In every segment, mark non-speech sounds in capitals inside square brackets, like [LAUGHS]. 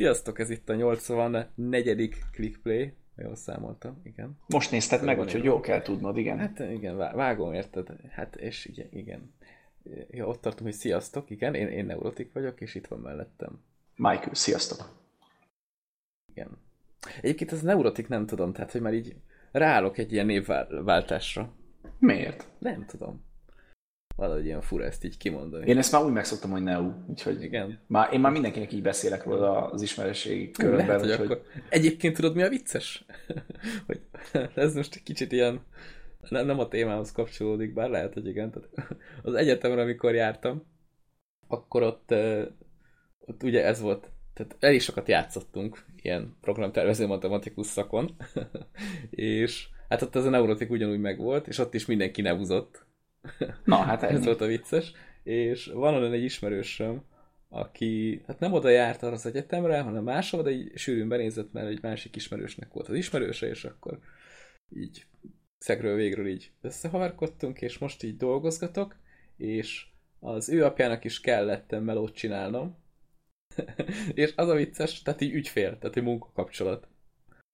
Sziasztok, ez itt a 84. clickplay. Jól számoltam, igen. Most nézted meg, úgyhogy jó kell tudnod, igen. Hát igen, vágom, érted? Hát és igen, igen. Ja, ott tartom, hogy sziasztok, igen, én, én neurotik vagyok, és itt van mellettem. Michael, sziasztok. Igen. Egyébként az neurotik nem tudom, tehát hogy már így ráállok egy ilyen névváltásra. Miért? Nem tudom valahogy ilyen fura ezt így kimondani. Én ezt már úgy megszoktam, hogy Neu, úgyhogy Igen. Már, én már mindenkinek így beszélek róla az ismerességi körömben. Lehet, hogy akkor... Egyébként tudod, mi a vicces? [LAUGHS] hogy ez most egy kicsit ilyen nem, nem a témához kapcsolódik, bár lehet, hogy igen. Tehát [LAUGHS] az egyetemre, amikor jártam, akkor ott, ott ugye ez volt, tehát elég sokat játszottunk ilyen programtervező matematikus szakon, [LAUGHS] és hát ott az a neurotik ugyanúgy megvolt, és ott is mindenki neuzott, Na, hát ez volt a vicces. És van olyan egy ismerősöm, aki hát nem oda járt arra az egyetemre, hanem máshol, de így sűrűn benézett, mert egy másik ismerősnek volt az ismerőse, és akkor így szegről végről így összehavarkodtunk, és most így dolgozgatok, és az ő apjának is kellett melót csinálnom, [LAUGHS] és az a vicces, tehát így ügyfél, tehát egy munkakapcsolat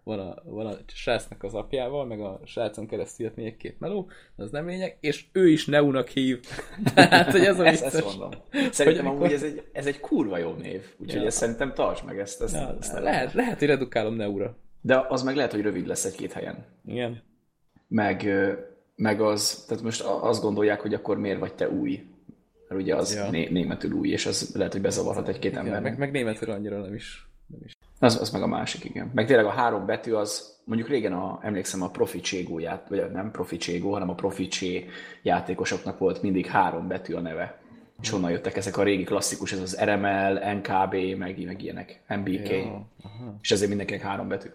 van a, van a srácnak az apjával, meg a srácon keresztül jött még két meló, az nem lényeg, és ő is Neunak hív. [LAUGHS] Tehát, hogy ez a ezt, ezt mondom. Szerintem hogy amúgy ez egy, ez egy kurva jó név, úgyhogy ja. ezt szerintem tartsd meg ezt. ezt, ja, ezt lehet, lehet, hogy redukálom Neura. De az meg lehet, hogy rövid lesz egy-két helyen. Igen. Meg, meg az, tehát most azt gondolják, hogy akkor miért vagy te új? Mert ugye az ja. né- németül új, és az lehet, hogy bezavarhat egy-két ember. Meg, meg németül annyira nem is. Nem is. Az, az meg a másik, igen. Meg tényleg a három betű az, mondjuk régen a, emlékszem a profi ját, vagy nem profi hanem a profi játékosoknak volt mindig három betű a neve. És honnan jöttek ezek a régi klasszikus, ez az RML, NKB, meg, meg ilyenek, MBK. Ja, és ezért mindenkinek három betű.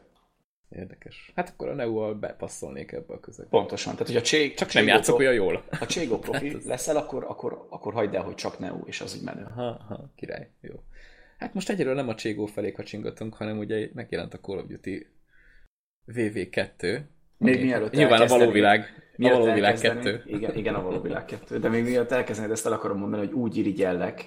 Érdekes. Hát akkor a neu bepasszolnék ebbe a közegbe. Pontosan. Tehát, hogy a Cségó... Csak nem játszok olyan jól. Ha Cségó [LAUGHS] profi hát leszel, akkor, akkor, akkor hagyd el, hogy csak Neu, és az úgy menő. Aha, aha, király. Jó. Hát most egyről nem a Cségó felé kacsingatunk, hanem ugye megjelent a Call of Duty VV2. Még mielőtt Nyilván a való világ, a való világ 2. Igen, igen, a való világ 2. De még mielőtt elkezdenéd, ezt el akarom mondani, hogy úgy irigyellek,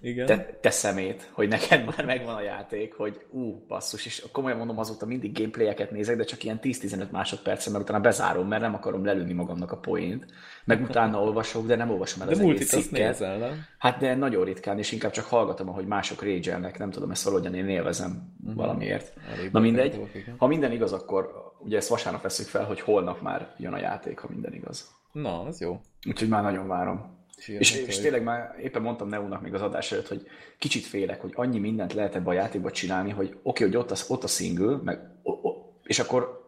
igen. Te, te szemét, hogy neked már megvan a játék, hogy ú, basszus, és komolyan mondom, azóta mindig gameplayeket nézek, de csak ilyen 10-15 másodpercen, mert utána bezárom, mert nem akarom lelőni magamnak a poént. Meg utána olvasok, de nem olvasom el de az egész cikket. Nézel, nem? Hát de nagyon ritkán, és inkább csak hallgatom, ahogy mások rage nem tudom, ezt valahogyan én élvezem uh-huh. valamiért. Elég Na mindegy, ha minden igaz, akkor ugye ezt vasárnap veszük fel, hogy holnap már jön a játék, ha minden igaz. Na, az jó. Úgyhogy már nagyon várom. És, és tényleg már éppen mondtam Neónak még az adás előtt, hogy kicsit félek, hogy annyi mindent lehet ebbe a játékba csinálni, hogy oké, okay, hogy ott a, ott a single, meg, és akkor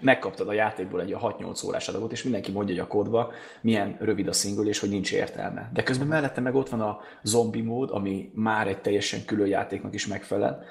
megkaptad a játékból egy 6-8 órás adagot, és mindenki mondja, hogy a kódba milyen rövid a single, és hogy nincs értelme. De közben mellette meg ott van a zombi mód, ami már egy teljesen külön játéknak is megfelel.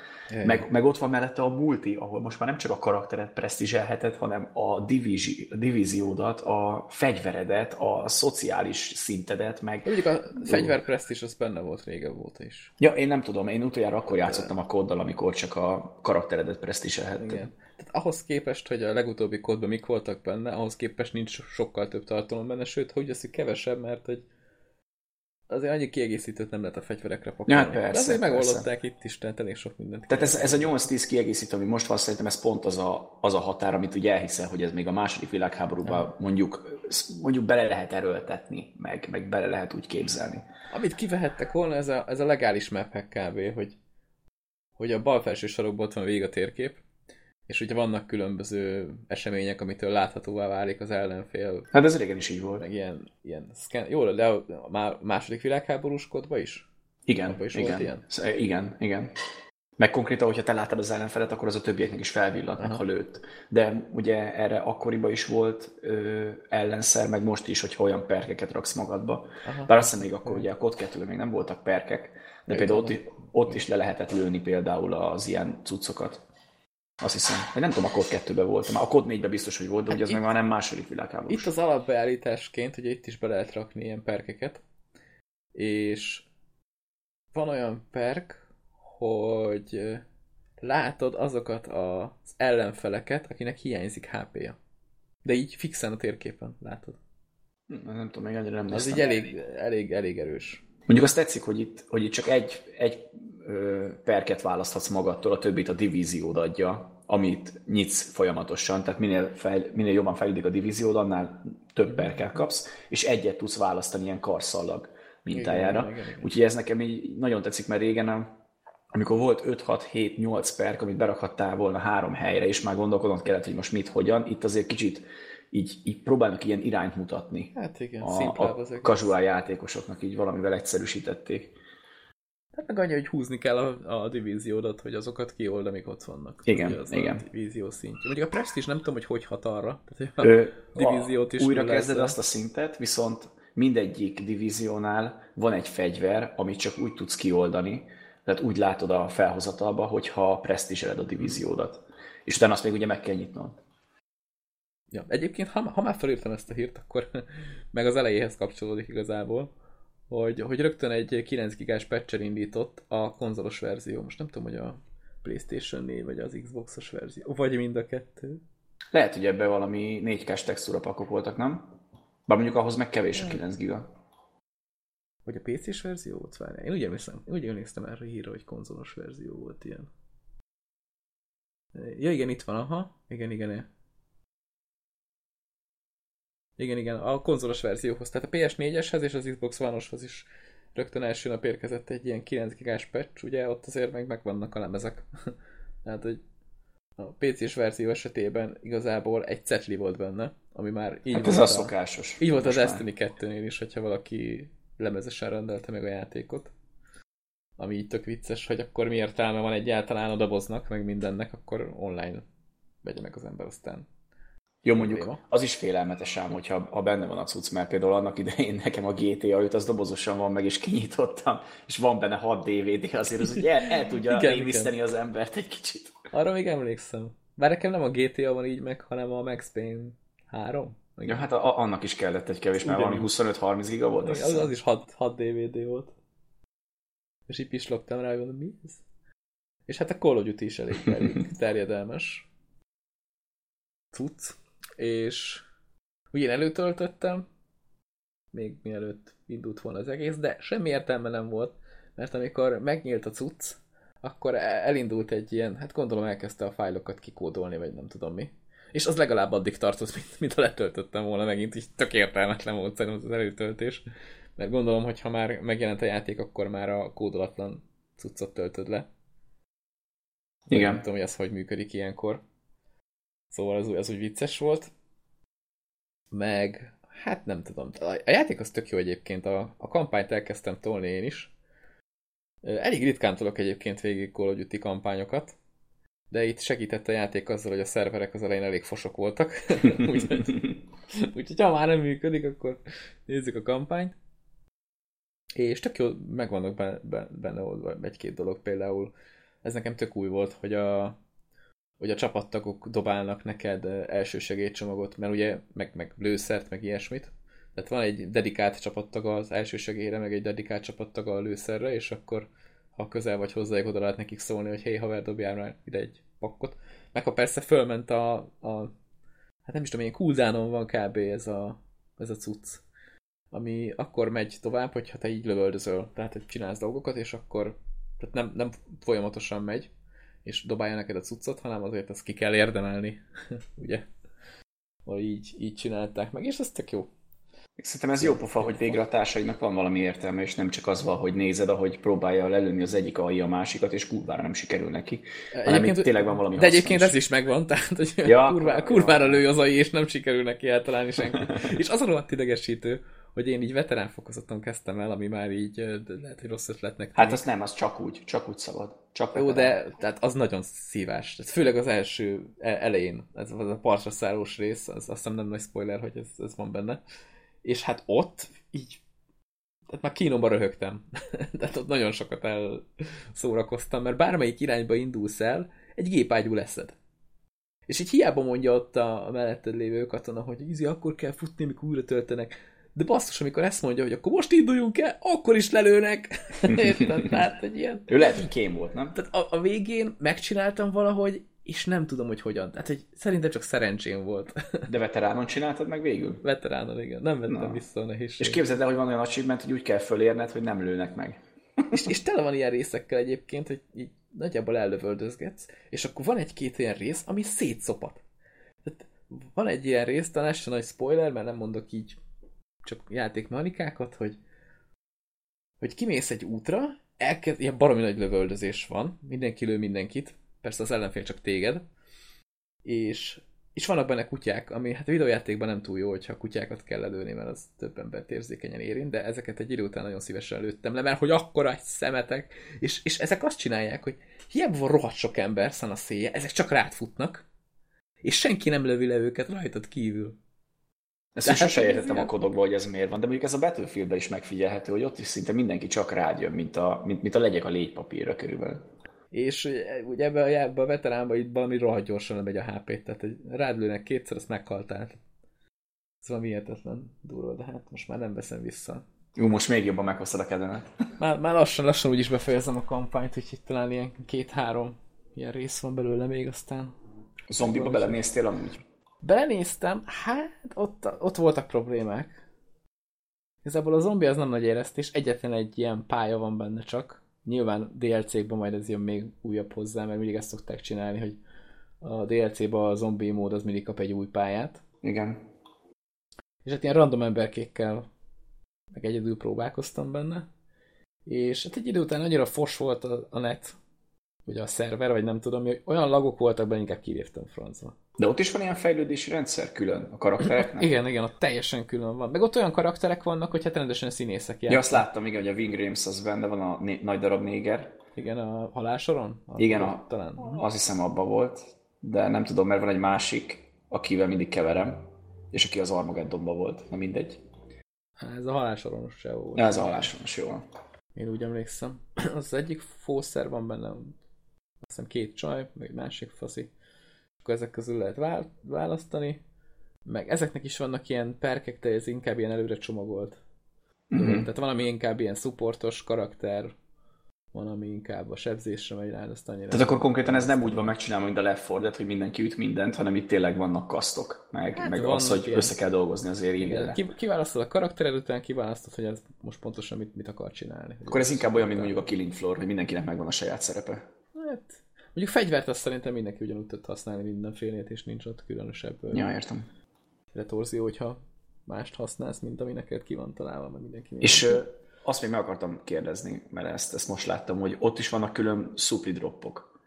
Meg, meg ott van mellette a multi, ahol most már nem csak a karakteret presztizselheted, hanem a divízi, divíziódat, a fegyveredet, a szociális szintedet, meg... Mondjuk a fegyverpresztis az benne volt régen volt is. Ja, én nem tudom, én utoljára akkor játszottam a kóddal, amikor csak a karakteredet presztizselhetted. Igen. Tehát ahhoz képest, hogy a legutóbbi kódban mik voltak benne, ahhoz képest nincs sokkal több tartalom benne, sőt, hogy az kevesebb, mert hogy azért annyi kiegészítőt nem lehet a fegyverekre pakolni. Ja, persze, De azért megoldották itt is, tehát elég sok mindent. Tehát ez, ez a 8-10 kiegészítő, ami most van, szerintem ez pont az a, az a határ, amit ugye elhiszel, hogy ez még a második világháborúban ja. mondjuk, mondjuk bele lehet erőltetni, meg, meg bele lehet úgy képzelni. Amit kivehettek volna, ez a, ez a legális map kb., hogy, hogy a bal felső sarokban ott van végig a térkép, és ugye vannak különböző események, amitől láthatóvá válik az ellenfél. Hát ez régen is így volt. Meg ilyen, ilyen szken... Jó, de a második világháborús kodba is? Igen, is igen. Volt ilyen? igen, igen. Meg konkrétan, hogyha te láttad az ellenfelet, akkor az a többieknek is felvillant, meg ha lőtt. De ugye erre akkoriban is volt ö, ellenszer, meg most is, hogy olyan perkeket raksz magadba. Aha. Bár azt hiszem még akkor ugye a kod 2 még nem voltak perkek, de Én például ott, ott is le lehetett lőni például az ilyen cuccokat. Azt hiszem. Én nem tudom, a kod 2-ben voltam. A kod 4-ben biztos, hogy volt, de hát ugye az itt, meg már nem második világháború. Itt az alapbeállításként, ugye itt is be lehet rakni ilyen perkeket, és van olyan perk, hogy látod azokat az ellenfeleket, akinek hiányzik HP-ja. De így fixen a térképen látod. Hm, nem tudom, még annyira nem Az így elég, elég, elég erős. Mondjuk azt tetszik, hogy itt, hogy itt csak egy, egy perket választhatsz magadtól, a többit a divíziód adja, amit nyitsz folyamatosan, tehát minél, fejl, minél jobban fejlődik a divíziód, annál több perket kapsz, és egyet tudsz választani ilyen karszallag mintájára. Igen, igen, igen. Úgyhogy ez nekem így nagyon tetszik, mert régen amikor volt 5-6-7-8 perk, amit berakhattál volna három helyre, és már gondolkodnod kellett, hogy most mit, hogyan, itt azért kicsit így, így próbálnak ilyen irányt mutatni. Hát igen, a, a casual játékosoknak így valamivel egyszerűsítették. Hát meg annyi, hogy húzni kell a, a divíziódat, hogy azokat kiold, amik ott vannak. Igen, az igen. A divízió szintje. Mondjuk a Prestige nem tudom, hogy hogy hat arra. Tehát, hogy a Ö, divíziót is újra kezded azt a szintet, viszont mindegyik divíziónál van egy fegyver, amit csak úgy tudsz kioldani, tehát úgy látod a felhozatalba, hogyha presztízseled a divíziódat. És utána azt még ugye meg kell nyitnod. Ja, egyébként, ha, ha már felírtam ezt a hírt, akkor [LAUGHS] meg az elejéhez kapcsolódik igazából, hogy, hogy rögtön egy 9 gigás patcher indított a konzolos verzió. Most nem tudom, hogy a Playstation 4 vagy az Xbox-os verzió, vagy mind a kettő. Lehet, hogy ebben valami 4K-s textúra pakok voltak, nem? Bár mondjuk ahhoz meg kevés a 9 giga. Vagy a PC-s verzió volt? Várjál. Én úgy emlékszem, úgy emlékszem erre a hírra, hogy konzolos verzió volt ilyen. Ja igen, itt van, aha. Igen, igen. Igen, igen, a konzolos verzióhoz. Tehát a PS4-eshez és az Xbox One-oshoz is rögtön első nap érkezett egy ilyen 9 gigás patch, ugye ott azért meg megvannak a lemezek. [LAUGHS] Tehát, hogy a PC-s verzió esetében igazából egy cetli volt benne, ami már így hát volt. ez a szokásos. Így volt az Destiny 2-nél is, hogyha valaki lemezesen rendelte meg a játékot. Ami így tök vicces, hogy akkor mi értelme van egyáltalán a doboznak, meg mindennek, akkor online vegye meg az ember aztán. Jó, mondjuk az is félelmetes ám, hogyha ha benne van a cucc, mert például annak idején nekem a GTA 5 az dobozosan van meg, és kinyitottam, és van benne 6 DVD, azért az ugye el, el tudja rémiszteni az embert egy kicsit. Arra még emlékszem. Bár nekem nem a GTA van így meg, hanem a Max Payne 3. Ja, hát a, annak is kellett egy kevés, mert valami 25-30 giga volt. Az, az, is 6, 6 DVD volt. És így pislogtam rá, hogy mondom, mi ez? És hát a Call of Duty is elég, elég terjedelmes. Cucc. És ugye én előtöltöttem, még mielőtt indult volna az egész, de semmi értelme nem volt, mert amikor megnyílt a cucc, akkor e- elindult egy ilyen, hát gondolom elkezdte a fájlokat kikódolni, vagy nem tudom mi és az legalább addig tartott, mint, mint ha letöltöttem volna megint, így tök értelmetlen volt szerintem az előtöltés. Mert gondolom, hogy ha már megjelent a játék, akkor már a kódolatlan cuccot töltöd le. Igen. Nem tudom, hogy ez hogy működik ilyenkor. Szóval az, az úgy vicces volt. Meg, hát nem tudom. A játék az tök jó egyébként. A, a kampányt elkezdtem tolni én is. Elég ritkán tolok egyébként végig Call of Duty kampányokat de itt segített a játék azzal, hogy a szerverek az elején elég fosok voltak. [LAUGHS] úgyhogy, [LAUGHS] úgyhogy ha már nem működik, akkor nézzük a kampányt. És tök jól megvannak benne, benne oldva egy-két dolog. Például ez nekem tök új volt, hogy a, hogy a csapattagok dobálnak neked első segélycsomagot, mert ugye meg, meg lőszert, meg ilyesmit. Tehát van egy dedikált csapattaga az első segélyre, meg egy dedikált csapattaga a lőszerre, és akkor ha közel vagy hozzájuk, oda lehet nekik szólni, hogy hé, haver, dobjál már ide egy pakkot. Meg ha persze fölment a, a hát nem is tudom, ilyen cooldownon van kb. ez a, ez a cucc, ami akkor megy tovább, hogyha te így lövöldözöl, tehát hogy csinálsz dolgokat, és akkor tehát nem, nem folyamatosan megy, és dobálja neked a cuccot, hanem azért ezt ki kell érdemelni, [LAUGHS] ugye? Vagy így, így csinálták meg, és ez tök jó. Szerintem ez jó pofa, hogy végre a társainak van valami értelme, és nem csak az van, hogy nézed, ahogy próbálja lelőni az egyik alja a másikat, és kurvára nem sikerül neki. Hanem itt tényleg van valami De egyébként is. ez is megvan, [LAUGHS] tehát hogy ja, kurvá, kurvára lő az AI, és nem sikerül neki eltalálni senki. [LAUGHS] és az a rohadt idegesítő, hogy én így veterán fokozaton kezdtem el, ami már így lehet, hogy rossz ötletnek. Hát az nem, az csak úgy, csak úgy szabad. Csak Jó, de tehát az nagyon szívás. Tehát főleg az első e, elején, ez az a partra szállós rész, az, azt hiszem nem nagy spoiler, hogy ez, ez van benne és hát ott így tehát már kínomba röhögtem. [LAUGHS] tehát ott nagyon sokat elszórakoztam, mert bármelyik irányba indulsz el, egy gépágyú leszed. És így hiába mondja ott a, melletted lévő katona, hogy ízi, akkor kell futni, amikor újra töltenek. De basszus, amikor ezt mondja, hogy akkor most induljunk el, akkor is lelőnek. [LAUGHS] Érted? Tehát egy ilyen... Ő lehet, hogy kém volt, nem? Tehát a, a végén megcsináltam valahogy, és nem tudom, hogy hogyan. Tehát, hogy szerintem csak szerencsém volt. [LAUGHS] De veteránon csináltad meg végül? Veteránon, igen. Nem vettem Na. vissza a nehézség. És képzeld el, hogy van olyan achievement, hogy úgy kell fölérned, hogy nem lőnek meg. és, és tele van ilyen részekkel egyébként, hogy így nagyjából ellövöldözgetsz, és akkor van egy-két ilyen rész, ami szétszopat. Tehát van egy ilyen rész, talán ez nagy spoiler, mert nem mondok így csak játékmechanikákat, hogy hogy kimész egy útra, elkezd, ilyen baromi nagy lövöldözés van, mindenki lő mindenkit, persze az ellenfél csak téged, és, és vannak benne kutyák, ami hát a videójátékban nem túl jó, hogyha kutyákat kell lelőni, mert az több embert érzékenyen érint, de ezeket egy idő után nagyon szívesen lőttem le, mert hogy akkora egy szemetek, és, és ezek azt csinálják, hogy hiába van rohadt sok ember szan a széje, ezek csak rád futnak, és senki nem lövi le őket rajtad kívül. Ezt is sose értettem a kodokba, hogy ez miért van, de mondjuk ez a Battlefieldben is megfigyelhető, hogy ott is szinte mindenki csak rád jön, mint a, mint, mint a legyek a légypapírra körülbelül. És ugye ebbe, a, ebbe a veteránban itt valami rohadt gyorsan megy a HP-t, tehát rád lőnek kétszer, azt meghaltál. Ez valami hihetetlen durva, de hát most már nem veszem vissza. Jó, most még jobban meghoztad a kedemet. [LAUGHS] Már, már lassan, lassan úgyis befejezem a kampányt, úgyhogy talán ilyen két-három ilyen rész van belőle még aztán. Zombiba belenéztél amúgy? Belenéztem, hát ott, ott voltak problémák. Igazából a zombi az nem nagy éreztés, egyetlen egy ilyen pálya van benne csak. Nyilván DLC-ben majd ez jön még újabb hozzá, mert mindig ezt szokták csinálni, hogy a DLC-ben a zombi mód az mindig kap egy új pályát. Igen. És hát ilyen random emberkékkel meg egyedül próbálkoztam benne. És hát egy idő után annyira fos volt a, a net, ugye a szerver, vagy nem tudom, hogy olyan lagok voltak benne, inkább kirívtam francba. De ott is van ilyen fejlődési rendszer külön a karaktereknek? igen, igen, ott teljesen külön van. Meg ott olyan karakterek vannak, hogy hát rendesen színészek játszik. Ja, azt láttam, igen, hogy a Wing Rames az benne van a né- nagy darab néger. Igen, a halálsoron? A igen, a, talán. azt hiszem abba volt, de nem tudom, mert van egy másik, akivel mindig keverem, és aki az Armageddonban volt, na mindegy. Ez a halálsoronos se volt. Ja, ez a halálsoronos, jó. Én úgy emlékszem. [CLEARS THROAT] Az egyik fószer van benne, azt hiszem két csaj, meg egy másik faszi akkor ezek közül lehet választani, meg ezeknek is vannak ilyen perkek, de ez inkább ilyen előre csomagolt. Mm-hmm. Tehát valami inkább ilyen supportos karakter, van, ami inkább a sebzésre megy rá, azt annyira... Tehát akkor konkrétan ez nem úgy van megcsinálva, mint a Left 4 hogy mindenki üt mindent, hanem itt tényleg vannak kasztok, meg, hát meg az, hogy ilyen... össze kell dolgozni azért Igen, kiválasztod a karaktered után, kiválasztod, hogy ez most pontosan mit, mit akar csinálni. Akkor ez inkább olyan, mint mondjuk a Killing Floor, hogy mindenkinek megvan a saját szerepe. Hát, Mondjuk fegyvert azt szerintem mindenki ugyanúgy tud használni mindenfélét, és nincs ott különösebb ja, értem. retorzió, hogyha mást használsz, mint ami neked ki van találva, mert mindenki... És ö, azt még meg akartam kérdezni, mert ezt, ezt most láttam, hogy ott is vannak külön supli droppok,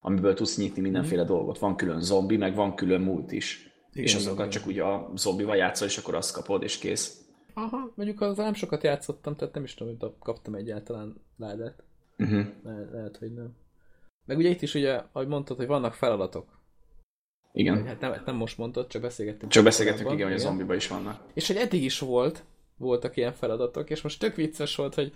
amiből tudsz nyitni mindenféle mm. dolgot. Van külön zombi, meg van külön múlt is. Igen, és azokat igen. csak ugye a zombival játszol, és akkor azt kapod, és kész. Aha, mondjuk az nem sokat játszottam, tehát nem is tudom, hogy kaptam egyáltalán ládát. Uh-huh. Le- lehet, hogy nem. Meg ugye itt is ugye, ahogy mondtad, hogy vannak feladatok. Igen. Hát nem, nem most mondtad, csak beszélgettünk. Csak beszélgettünk, igen, hogy a zombiba is vannak. És hogy eddig is volt, voltak ilyen feladatok, és most tök vicces volt, hogy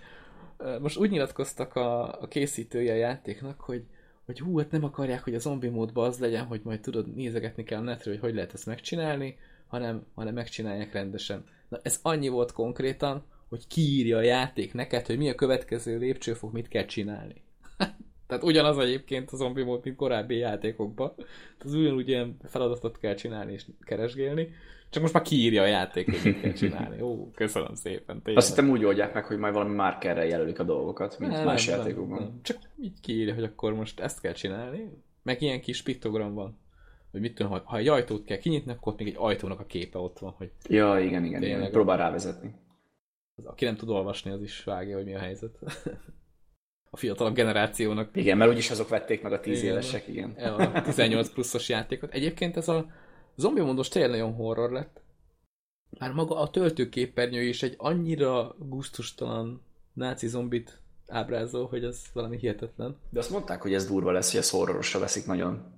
most úgy nyilatkoztak a, a készítője a játéknak, hogy, hogy hú, hát nem akarják, hogy a zombi módban az legyen, hogy majd tudod, nézegetni kell a netről, hogy hogy lehet ezt megcsinálni, hanem, hanem megcsinálják rendesen. Na ez annyi volt konkrétan, hogy kiírja a játék neked, hogy mi a következő lépcsőfok, mit kell csinálni. [LAUGHS] Tehát ugyanaz egyébként a zombi mód, mint korábbi játékokban. Az ugyanúgy ilyen feladatot kell csinálni és keresgélni, csak most már kiírja a játék, hogy mit kell csinálni. Ó, köszönöm szépen. Tényleg. Azt hittem úgy oldják meg, hogy majd valami márkerrel jelölik a dolgokat, mint ne, más nem, játékokban. Nem, nem. Csak így kiírja, hogy akkor most ezt kell csinálni, meg ilyen kis piktogram van. Hogy mit tudom, ha egy ajtót kell kinyitni, akkor ott még egy ajtónak a képe ott van. Hogy ja, igen, igen, igen. próbál rávezetni. Az, aki nem tud olvasni, az is vágja, hogy mi a helyzet. Fiatalabb generációnak. Igen, mert úgyis azok vették meg a 10 igen, évesek, igen. A 18 pluszos játékot. Egyébként ez a zombi mondos tényleg nagyon horror lett. Már maga a töltőképernyő is egy annyira gusztustalan náci zombit ábrázol, hogy ez valami hihetetlen. De azt mondták, hogy ez durva lesz, hogy ez horrorosra veszik nagyon.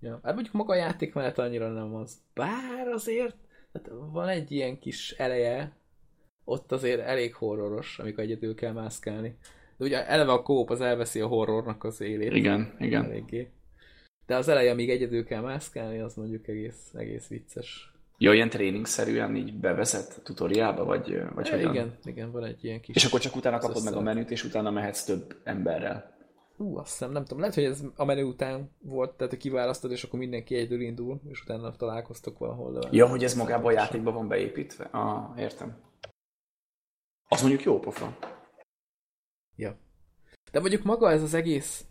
Ja, hát mondjuk maga a játék mellett annyira nem az. Bár azért hát van egy ilyen kis eleje, ott azért elég horroros, amikor egyedül kell mászkálni. De ugye eleve a kóp az elveszi a horrornak az élét. Igen, igen. Eléggé. De az eleje, amíg egyedül kell mászkálni, az mondjuk egész, egész vicces. Jó, ilyen tréningszerűen így bevezet a tutoriálba, vagy, vagy e, hogyan? Igen, igen, van egy ilyen kis... És akkor csak utána kapod meg a menüt, és utána mehetsz több emberrel. Ú, azt hiszem, nem tudom. Lehet, hogy ez a menü után volt, tehát hogy kiválasztod, és akkor mindenki egyedül indul, és utána találkoztok valahol. De ja, hogy ez magában a játékban van beépítve? Ah, értem. Az mondjuk jó pofa. Ja. De mondjuk maga ez az egész,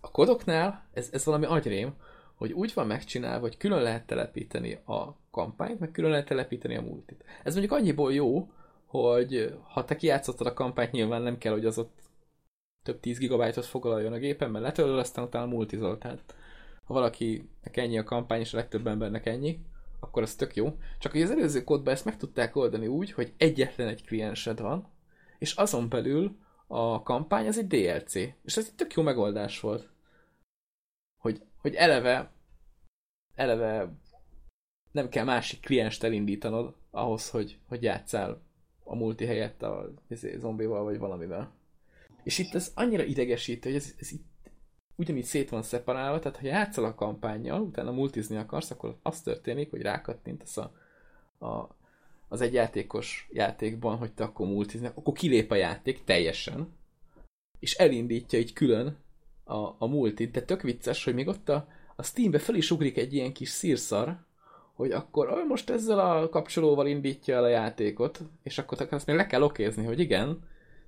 a kodoknál ez, ez valami agyrém, hogy úgy van megcsinálva, hogy külön lehet telepíteni a kampányt, meg külön lehet telepíteni a multit. Ez mondjuk annyiból jó, hogy ha te kijátszottad a kampányt, nyilván nem kell, hogy az ott több 10 gigabájtot foglaljon a gépen, mert letölöd, aztán utána multizol. Tehát ha valakinek ennyi a kampány, és a legtöbb embernek ennyi, akkor az tök jó. Csak hogy az előző kódban ezt meg tudták oldani úgy, hogy egyetlen egy kliensed van, és azon belül a kampány az egy DLC. És ez egy tök jó megoldás volt. Hogy, hogy eleve eleve nem kell másik klienst elindítanod ahhoz, hogy, hogy játszál a multi helyett a izé, zombival vagy valamivel. És itt ez annyira idegesítő, hogy ez, ez itt ugyanígy szét van szeparálva, tehát ha játszol a kampányjal, utána multizni akarsz, akkor az történik, hogy rákattintasz a, a, az egy játékos játékban, hogy te akkor multizni, akkor kilép a játék teljesen, és elindítja így külön a, a multit, de tök vicces, hogy még ott a, a Steambe fel is ugrik egy ilyen kis szírszar, hogy akkor most ezzel a kapcsolóval indítja el a játékot, és akkor azt még le kell okézni, hogy igen.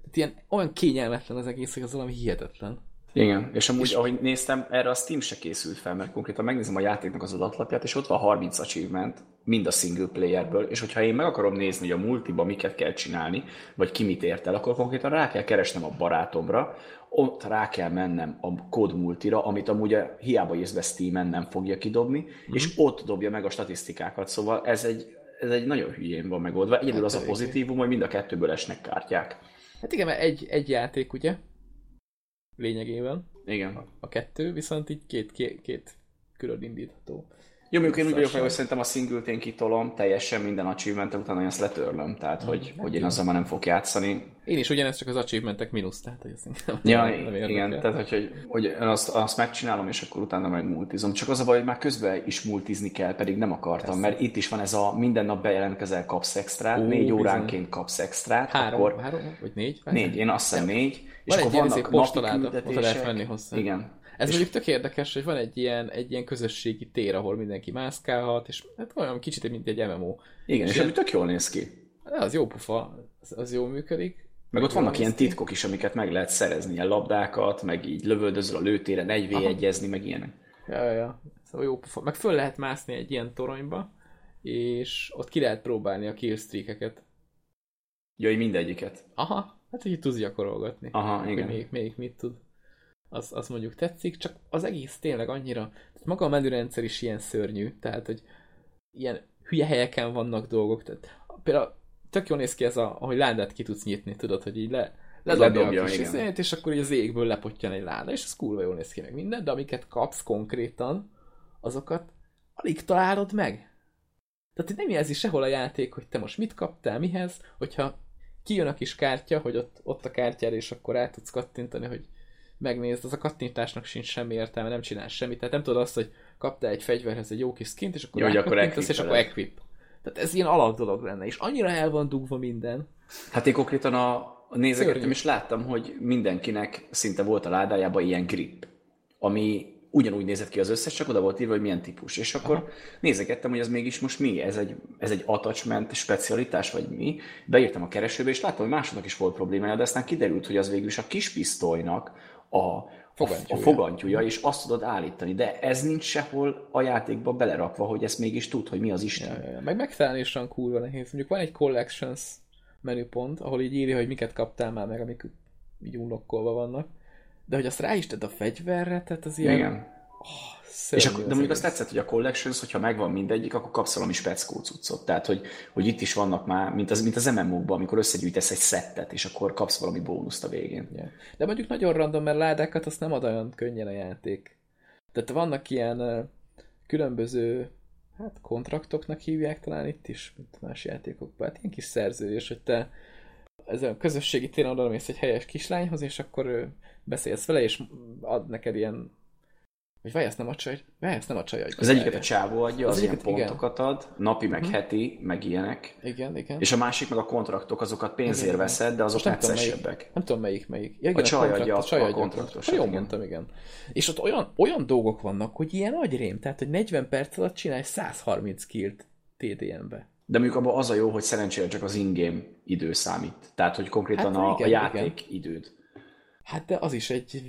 Tehát ilyen olyan kényelmetlen az egész, hogy az valami hihetetlen. Igen, és amúgy, és... ahogy néztem, erre a Steam se készült fel, mert konkrétan megnézem a játéknak az adatlapját, és ott van 30 achievement, mind a single playerből, és hogyha én meg akarom nézni, hogy a multiba miket kell csinálni, vagy ki mit ért el, akkor konkrétan rá kell keresnem a barátomra, ott rá kell mennem a kód multira, amit amúgy a hiába észbe Steam-en nem fogja kidobni, mm-hmm. és ott dobja meg a statisztikákat, szóval ez egy, ez egy nagyon hülyén van megoldva. Egyedül hát, az a pozitívum, hogy mind a kettőből esnek kártyák. Hát igen, mert egy, egy játék, ugye? Lényegében. Igen. A, a kettő, viszont így két, két, két külön indítható. Jó, mondjuk én úgy vagyok, hogy szerintem a single én kitolom teljesen minden achievement utána én ezt letörlöm, tehát mm, hogy, hogy én azzal már nem fog játszani. Én is ugyanezt csak az achievementek mínusz, tehát hogy nem, ja, nem igen, el. tehát hogy, hogy, hogy azt, azt megcsinálom, és akkor utána meg multizom. Csak az a baj, hogy már közben is multizni kell, pedig nem akartam, Persze. mert itt is van ez a minden nap bejelentkezel, kapsz extrát, Ó, négy óránként kapsz extrát. Három, akkor... három vagy négy? Négy, én azt hiszem négy. És van akkor egy vannak napi küldetések. lehet venni hozzá. Igen, ez mondjuk tök érdekes, hogy van egy ilyen, egy ilyen közösségi tér, ahol mindenki mászkálhat, és hát olyan kicsit, mint egy MMO. Igen, és, és ami tök jól néz ki. Az jó pufa, az, az jól működik. Meg ott vannak ilyen titkok is, amiket meg lehet szerezni, ilyen labdákat, meg így lövöldözöl a lőtéren, egy v egyezni, meg ilyenek. Ja, ja, szóval jó pufa. Meg föl lehet mászni egy ilyen toronyba, és ott ki lehet próbálni a killstreakeket. Jaj, mindegyiket. Aha, hát hogy tudsz gyakorolgatni. Aha, igen. Hogy még, még mit tud az, az mondjuk tetszik, csak az egész tényleg annyira, tehát maga a menürendszer is ilyen szörnyű, tehát, hogy ilyen hülye helyeken vannak dolgok, tehát például tök jól néz ki ez, a, ahogy ládát ki tudsz nyitni, tudod, hogy így le, ledobja, a kis izét, és akkor így az égből lepottyan egy láda, és ez kurva jól néz ki meg minden, de amiket kapsz konkrétan, azokat alig találod meg. Tehát nem jelzi sehol a játék, hogy te most mit kaptál, mihez, hogyha kijön a kis kártya, hogy ott, ott a kártyára, és akkor rá tudsz kattintani, hogy megnézd, az a kattintásnak sincs semmi értelme, nem csinál semmit. Tehát nem tudod azt, hogy kaptál egy fegyverhez egy jó kis skint, és akkor, jó, akkor és akkor equip. Tehát ez ilyen alap dolog lenne, és annyira el van dugva minden. Hát én konkrétan a, nézegettem, és láttam, hogy mindenkinek szinte volt a ládájában ilyen grip, ami ugyanúgy nézett ki az összes, csak oda volt írva, hogy milyen típus. És akkor Aha. nézegettem, hogy ez mégis most mi, ez egy, ez egy attachment specialitás, vagy mi. Beírtam a keresőbe, és láttam, hogy másodnak is volt problémája, de aztán kiderült, hogy az végül is a kis pisztolynak a, fogantyúja. a fogantyúja, és azt tudod állítani, de ez nincs sehol a játékba belerakva, hogy ezt mégis tud, hogy mi az Isten. Ja, ja, ja. Meg megtalálni is olyan kurva nehéz. Mondjuk van egy collections menüpont, ahol így írja, hogy miket kaptál már meg, amik így unlokkolva vannak. De hogy azt rá is a fegyverre, tehát az ilyen... Igen. Oh, és akkor, de mondjuk azt tetszett, hogy a Collections, hogyha megvan mindegyik, akkor kapsz valami speckó cuccot. Tehát, hogy, hogy itt is vannak már, mint az, mint az MMO-ban, amikor összegyűjtesz egy szettet, és akkor kapsz valami bónuszt a végén. Yeah. De mondjuk nagyon random, mert ládákat azt nem ad olyan könnyen a játék. Tehát vannak ilyen különböző hát kontraktoknak hívják talán itt is, mint más játékokban. Hát ilyen kis szerződés, hogy te ez a közösségi téren oda mész egy helyes kislányhoz, és akkor beszélsz vele, és ad neked ilyen vagy vaj, ezt nem a csaj, vaj, ezt nem a csaj adja. Az egyiket a csávó adja, az, az ilyen pontokat igen. ad, napi, meg uh-huh. heti, meg ilyenek. Igen, igen. És a másik meg a kontraktok, azokat pénzért igen, veszed, de azok neccesebbek. Nem tudom melyik, melyik. Ja, igen, a, csaj a, adja a, csaj a kontraktos. Jól mondtam, igen. És ott olyan, olyan dolgok vannak, hogy ilyen agyrém, tehát hogy 40 perc alatt csinálj 130 killt TDM-be. De mondjuk abban az a jó, hogy szerencsére csak az in-game idő számít. Tehát, hogy konkrétan hát, a, igen, a játék igen. időd. Hát de az is egy...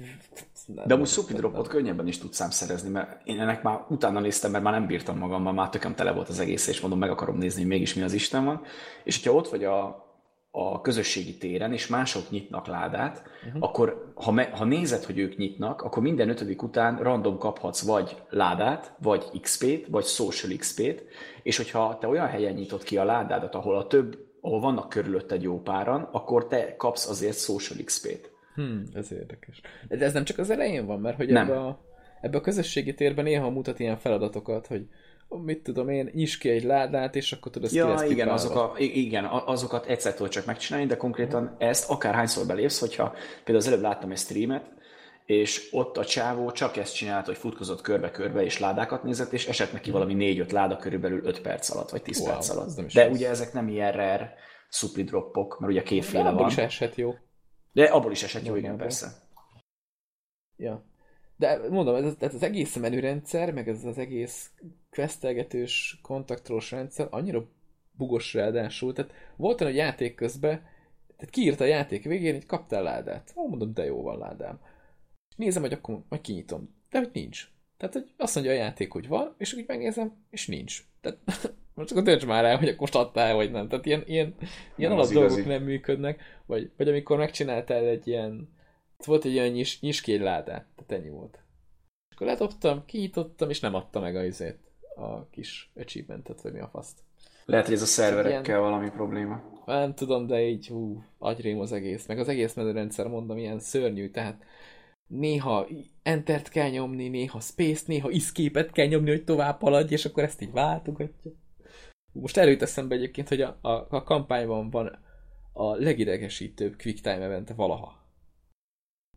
De amúgy Supidropot könnyebben is tudsz szerezni, mert én ennek már utána néztem, mert már nem bírtam magammal, már tökem tele volt az egész, és mondom, meg akarom nézni, hogy mégis mi az Isten van. És hogyha ott vagy a, a közösségi téren, és mások nyitnak ládát, uh-huh. akkor ha, me, ha nézed, hogy ők nyitnak, akkor minden ötödik után random kaphatsz vagy ládát, vagy XP-t, vagy social XP-t, és hogyha te olyan helyen nyitod ki a ládádat, ahol a több, ahol vannak körülötted jó páran, akkor te kapsz azért social XP-t. Hmm, ez érdekes. De ez nem csak az elején van, mert hogy ebbe a, ebbe a közösségi térben néha mutat ilyen feladatokat, hogy mit tudom én, nyis ki egy ládát, és akkor tudod, ja, ezt igen, azok a, igen, azokat egyszer tudod csak megcsinálni, de konkrétan ezt akárhányszor belépsz, hogyha például az előbb láttam egy streamet, és ott a csávó csak ezt csinált, hogy futkozott körbe-körbe, és ládákat nézett, és esett neki valami 4-5 láda körülbelül 5 perc alatt, vagy 10 wow, perc alatt. De ugye ezek nem ilyen rare supli droppok, mert ugye kétféle van. is esett jó. De abból is esett jó, igen, persze. Ja. De mondom, ez, ez az egész menürendszer, meg ez az egész questelgetős, kontaktolós rendszer annyira bugos ráadásul. Tehát volt olyan, hogy játék közben, tehát kiírta a játék végén, hogy kaptál ládát. Ó, mondom, de jó van ládám. Nézem, hogy akkor majd kinyitom. De hogy nincs. Tehát, hogy azt mondja a játék, hogy van, és úgy megnézem, és nincs. Tehát [LAUGHS] most akkor dönts már el, hogy akkor most adtál, vagy nem. Tehát ilyen, ilyen, ilyen alap dolgok nem működnek. Vagy, vagy amikor megcsináltál egy ilyen, volt egy ilyen nyis, nyis egy ládát, tehát ennyi volt. És akkor ledobtam, kinyitottam, és nem adta meg a izét, a kis achievementet, vagy mi a faszt. Lehet, hogy ez a szerverekkel ilyen, valami probléma. Nem tudom, de így hú, agyrém az egész. Meg az egész menürendszer, mondom, ilyen szörnyű, tehát néha entert kell nyomni, néha space néha escape kell nyomni, hogy tovább haladj, és akkor ezt így váltogatja. Most erőt eszembe egyébként, hogy a, a, a kampányban van a legidegesítőbb quick time event valaha.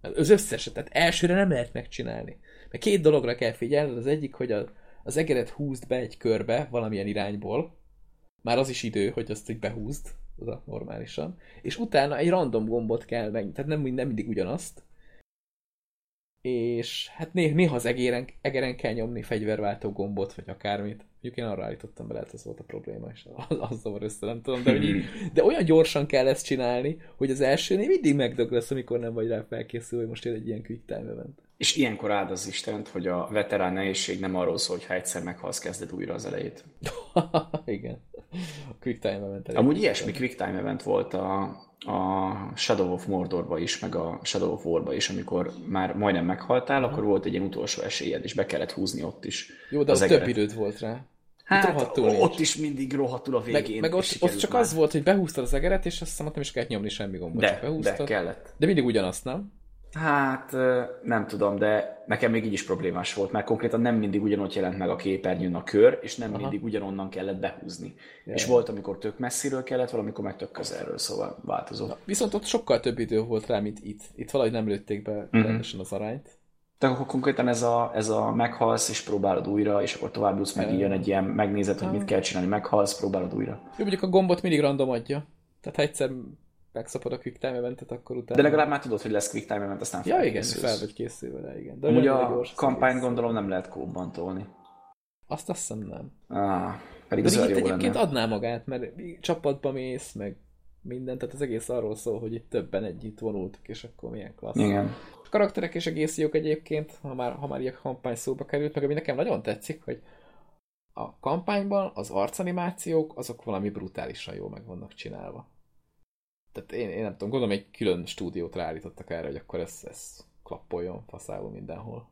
Az összeset, tehát elsőre nem lehet megcsinálni. Mert két dologra kell figyelni, az egyik, hogy a, az egeret húzd be egy körbe valamilyen irányból, már az is idő, hogy azt így behúzd, az a normálisan, és utána egy random gombot kell meg, tehát nem, nem mindig ugyanazt, és hát néha, néha az egéren, egeren kell nyomni fegyverváltó gombot, vagy akármit. Mondjuk én arra állítottam be, lehet ez volt a probléma, és az, az zavar össze, nem tudom, de, így, de olyan gyorsan kell ezt csinálni, hogy az elsőnél mindig megdög lesz, amikor nem vagy rá felkészül, hogy most jön egy ilyen quick time event. És ilyenkor áld az Istent, hogy a veterán nehézség nem arról szól, hogy ha egyszer meghalsz, kezded újra az elejét. [LAUGHS] Igen. A quick time event. Amúgy ilyesmi quick time event volt a, a Shadow of Mordorba is, meg a Shadow of Warba is, amikor már majdnem meghaltál, akkor volt egy ilyen utolsó esélyed, és be kellett húzni ott is. Jó, de az, az több időt volt rá. Hát ott is mindig rohadtul a végén. Meg, meg ott, ott csak már. az volt, hogy behúztad az egeret, és azt hiszem, ott nem is kellett nyomni semmi gombot, de, csak behúztad. De kellett. De mindig ugyanazt, nem? Hát nem tudom, de nekem még így is problémás volt, mert konkrétan nem mindig ugyanott jelent meg a képernyőn a kör, és nem Aha. mindig ugyanonnan kellett behúzni. Jaj. És volt, amikor tök messziről kellett, valamikor meg tök közelről, szóval változó. Na, viszont ott sokkal több idő volt rá, mint itt. Itt valahogy nem lőtték be uh-huh. rendesen az arányt. Tehát akkor konkrétan ez a, ez a meghalsz, és próbálod újra, és akkor tovább jutsz, meg jön egy ilyen, megnézed, hogy mit kell csinálni, meghalsz, próbálod újra. Jó, mondjuk a gombot mindig random adja. Tehát ha egyszer megszapod a quick time eventet, akkor utána... De legalább már tudod, hogy lesz quick time event, aztán Ja, igen, fel vagy készülve rá, igen. De Amúgy a kampányt gondolom nem lehet kóban tolni. Azt azt hiszem nem. Ah, pedig olyan jó egyébként lenne. adná magát, mert csapatba mész, meg minden, tehát az egész arról szól, hogy itt többen együtt vonultak, és akkor milyen klassz. Igen. A karakterek is egész jók egyébként, ha már, ha már ilyen kampány szóba került, meg ami nekem nagyon tetszik, hogy a kampányban az arcanimációk azok valami brutálisan jó meg vannak csinálva tehát én, én nem tudom, gondolom egy külön stúdiót ráállítottak erre, hogy akkor ez, ez klappoljon faszául mindenhol.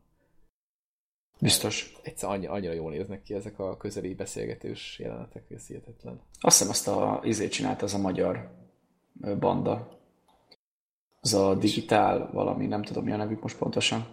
Biztos. Egyszer annyi, annyira jól néznek ki ezek a közeli beszélgetős jelenetek, ez hihetetlen. Azt hiszem azt a izét csinált az a magyar banda. Az a digitál valami, nem tudom mi a nevük most pontosan.